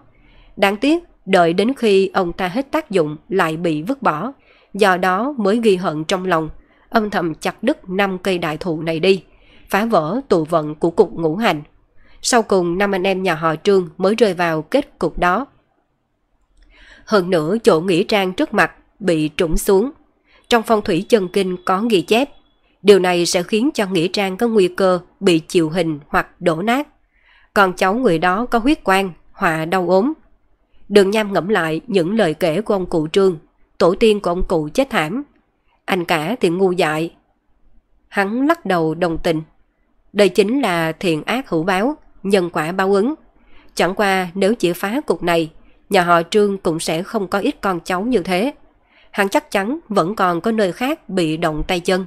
Đáng tiếc, đợi đến khi ông ta hết tác dụng lại bị vứt bỏ, do đó mới ghi hận trong lòng, âm thầm chặt đứt năm cây đại thụ này đi, phá vỡ tụ vận của cục ngũ hành. Sau cùng năm anh em nhà họ Trương mới rơi vào kết cục đó. Hơn nữa chỗ nghỉ trang trước mặt bị trũng xuống. Trong phong thủy chân kinh có ghi chép, điều này sẽ khiến cho nghĩa trang có nguy cơ bị chịu hình hoặc đổ nát. Còn cháu người đó có huyết quan, họa đau ốm. Đường Nham ngẫm lại những lời kể của ông cụ Trương, tổ tiên của ông cụ chết thảm. Anh cả thì ngu dại. Hắn lắc đầu đồng tình. Đây chính là thiện ác hữu báo, nhân quả báo ứng. Chẳng qua nếu chỉ phá cục này, nhà họ Trương cũng sẽ không có ít con cháu như thế. Hắn chắc chắn vẫn còn có nơi khác bị động tay chân.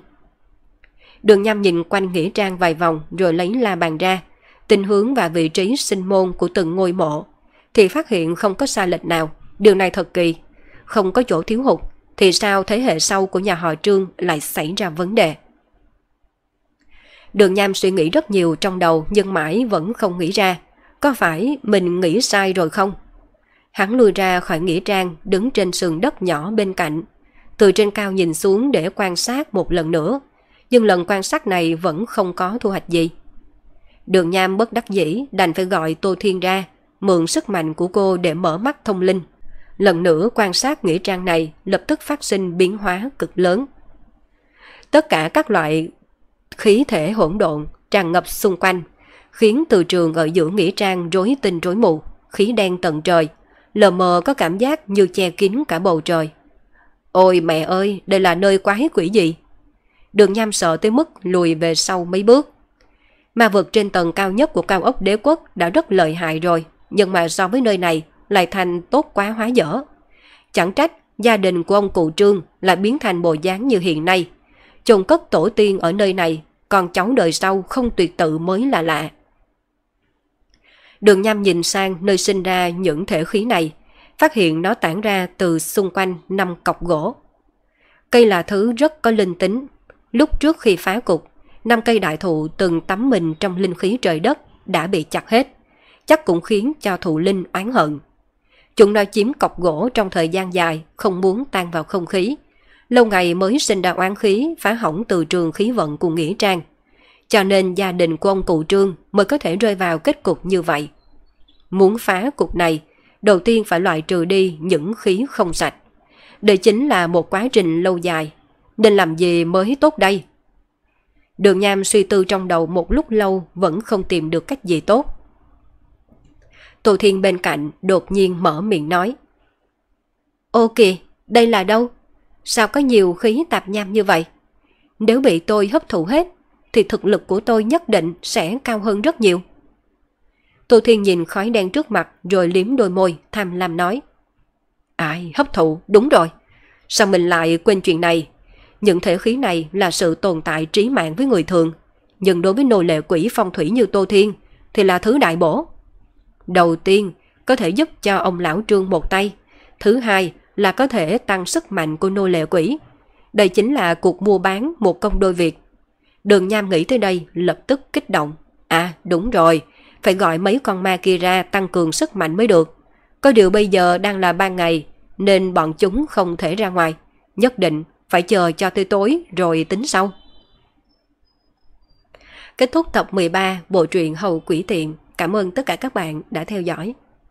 Đường Nham nhìn quanh nghĩa trang vài vòng rồi lấy la bàn ra, tình hướng và vị trí sinh môn của từng ngôi mộ, thì phát hiện không có sai lệch nào. Điều này thật kỳ. Không có chỗ thiếu hụt, thì sao thế hệ sau của nhà họ Trương lại xảy ra vấn đề? Đường Nham suy nghĩ rất nhiều trong đầu nhưng mãi vẫn không nghĩ ra. Có phải mình nghĩ sai rồi không? Hắn lùi ra khỏi nghĩa trang đứng trên sườn đất nhỏ bên cạnh. Từ trên cao nhìn xuống để quan sát một lần nữa. Nhưng lần quan sát này vẫn không có thu hoạch gì. Đường Nham bất đắc dĩ đành phải gọi Tô Thiên ra, mượn sức mạnh của cô để mở mắt thông linh. Lần nữa quan sát nghĩa trang này lập tức phát sinh biến hóa cực lớn. Tất cả các loại khí thể hỗn độn tràn ngập xung quanh, khiến từ trường ở giữa nghĩa trang rối tinh rối mù, khí đen tận trời, lờ mờ có cảm giác như che kín cả bầu trời. Ôi mẹ ơi, đây là nơi quái quỷ gì? Đường nham sợ tới mức lùi về sau mấy bước. Ma vực trên tầng cao nhất của cao ốc đế quốc đã rất lợi hại rồi, nhưng mà so với nơi này lại thành tốt quá hóa dở. Chẳng trách gia đình của ông cụ Trương lại biến thành bộ dáng như hiện nay. Chôn cất tổ tiên ở nơi này, còn cháu đời sau không tuyệt tự mới là lạ. Đường nham nhìn sang nơi sinh ra những thể khí này, phát hiện nó tản ra từ xung quanh năm cọc gỗ. Cây là thứ rất có linh tính. Lúc trước khi phá cục, năm cây đại thụ từng tắm mình trong linh khí trời đất đã bị chặt hết, chắc cũng khiến cho thụ linh oán hận. Chúng nó chiếm cọc gỗ trong thời gian dài, không muốn tan vào không khí. Lâu ngày mới sinh ra oán khí, phá hỏng từ trường khí vận của Nghĩa Trang. Cho nên gia đình của ông cụ Trương mới có thể rơi vào kết cục như vậy. Muốn phá cục này, đầu tiên phải loại trừ đi những khí không sạch. Đây chính là một quá trình lâu dài. Nên làm gì mới tốt đây? Đường Nham suy tư trong đầu một lúc lâu vẫn không tìm được cách gì tốt. Tô Thiên bên cạnh đột nhiên mở miệng nói. Ô kìa, đây là đâu? Sao có nhiều khí tạp nham như vậy? Nếu bị tôi hấp thụ hết, thì thực lực của tôi nhất định sẽ cao hơn rất nhiều. Tô Thiên nhìn khói đen trước mặt rồi liếm đôi môi, tham lam nói. Ai, hấp thụ, đúng rồi. Sao mình lại quên chuyện này? Những thể khí này là sự tồn tại trí mạng với người thường. Nhưng đối với nô lệ quỷ phong thủy như Tô Thiên thì là thứ đại bổ. Đầu tiên, có thể giúp cho ông lão trương một tay. Thứ hai là có thể tăng sức mạnh của nô lệ quỷ. Đây chính là cuộc mua bán một công đôi việc. Đường Nham nghĩ tới đây lập tức kích động. À đúng rồi, phải gọi mấy con ma kia ra tăng cường sức mạnh mới được. Có điều bây giờ đang là ban ngày nên bọn chúng không thể ra ngoài. Nhất định phải chờ cho tới tối rồi tính sau. Kết thúc tập 13 bộ truyện Hầu Quỷ Tiện. Cảm ơn tất cả các bạn đã theo dõi.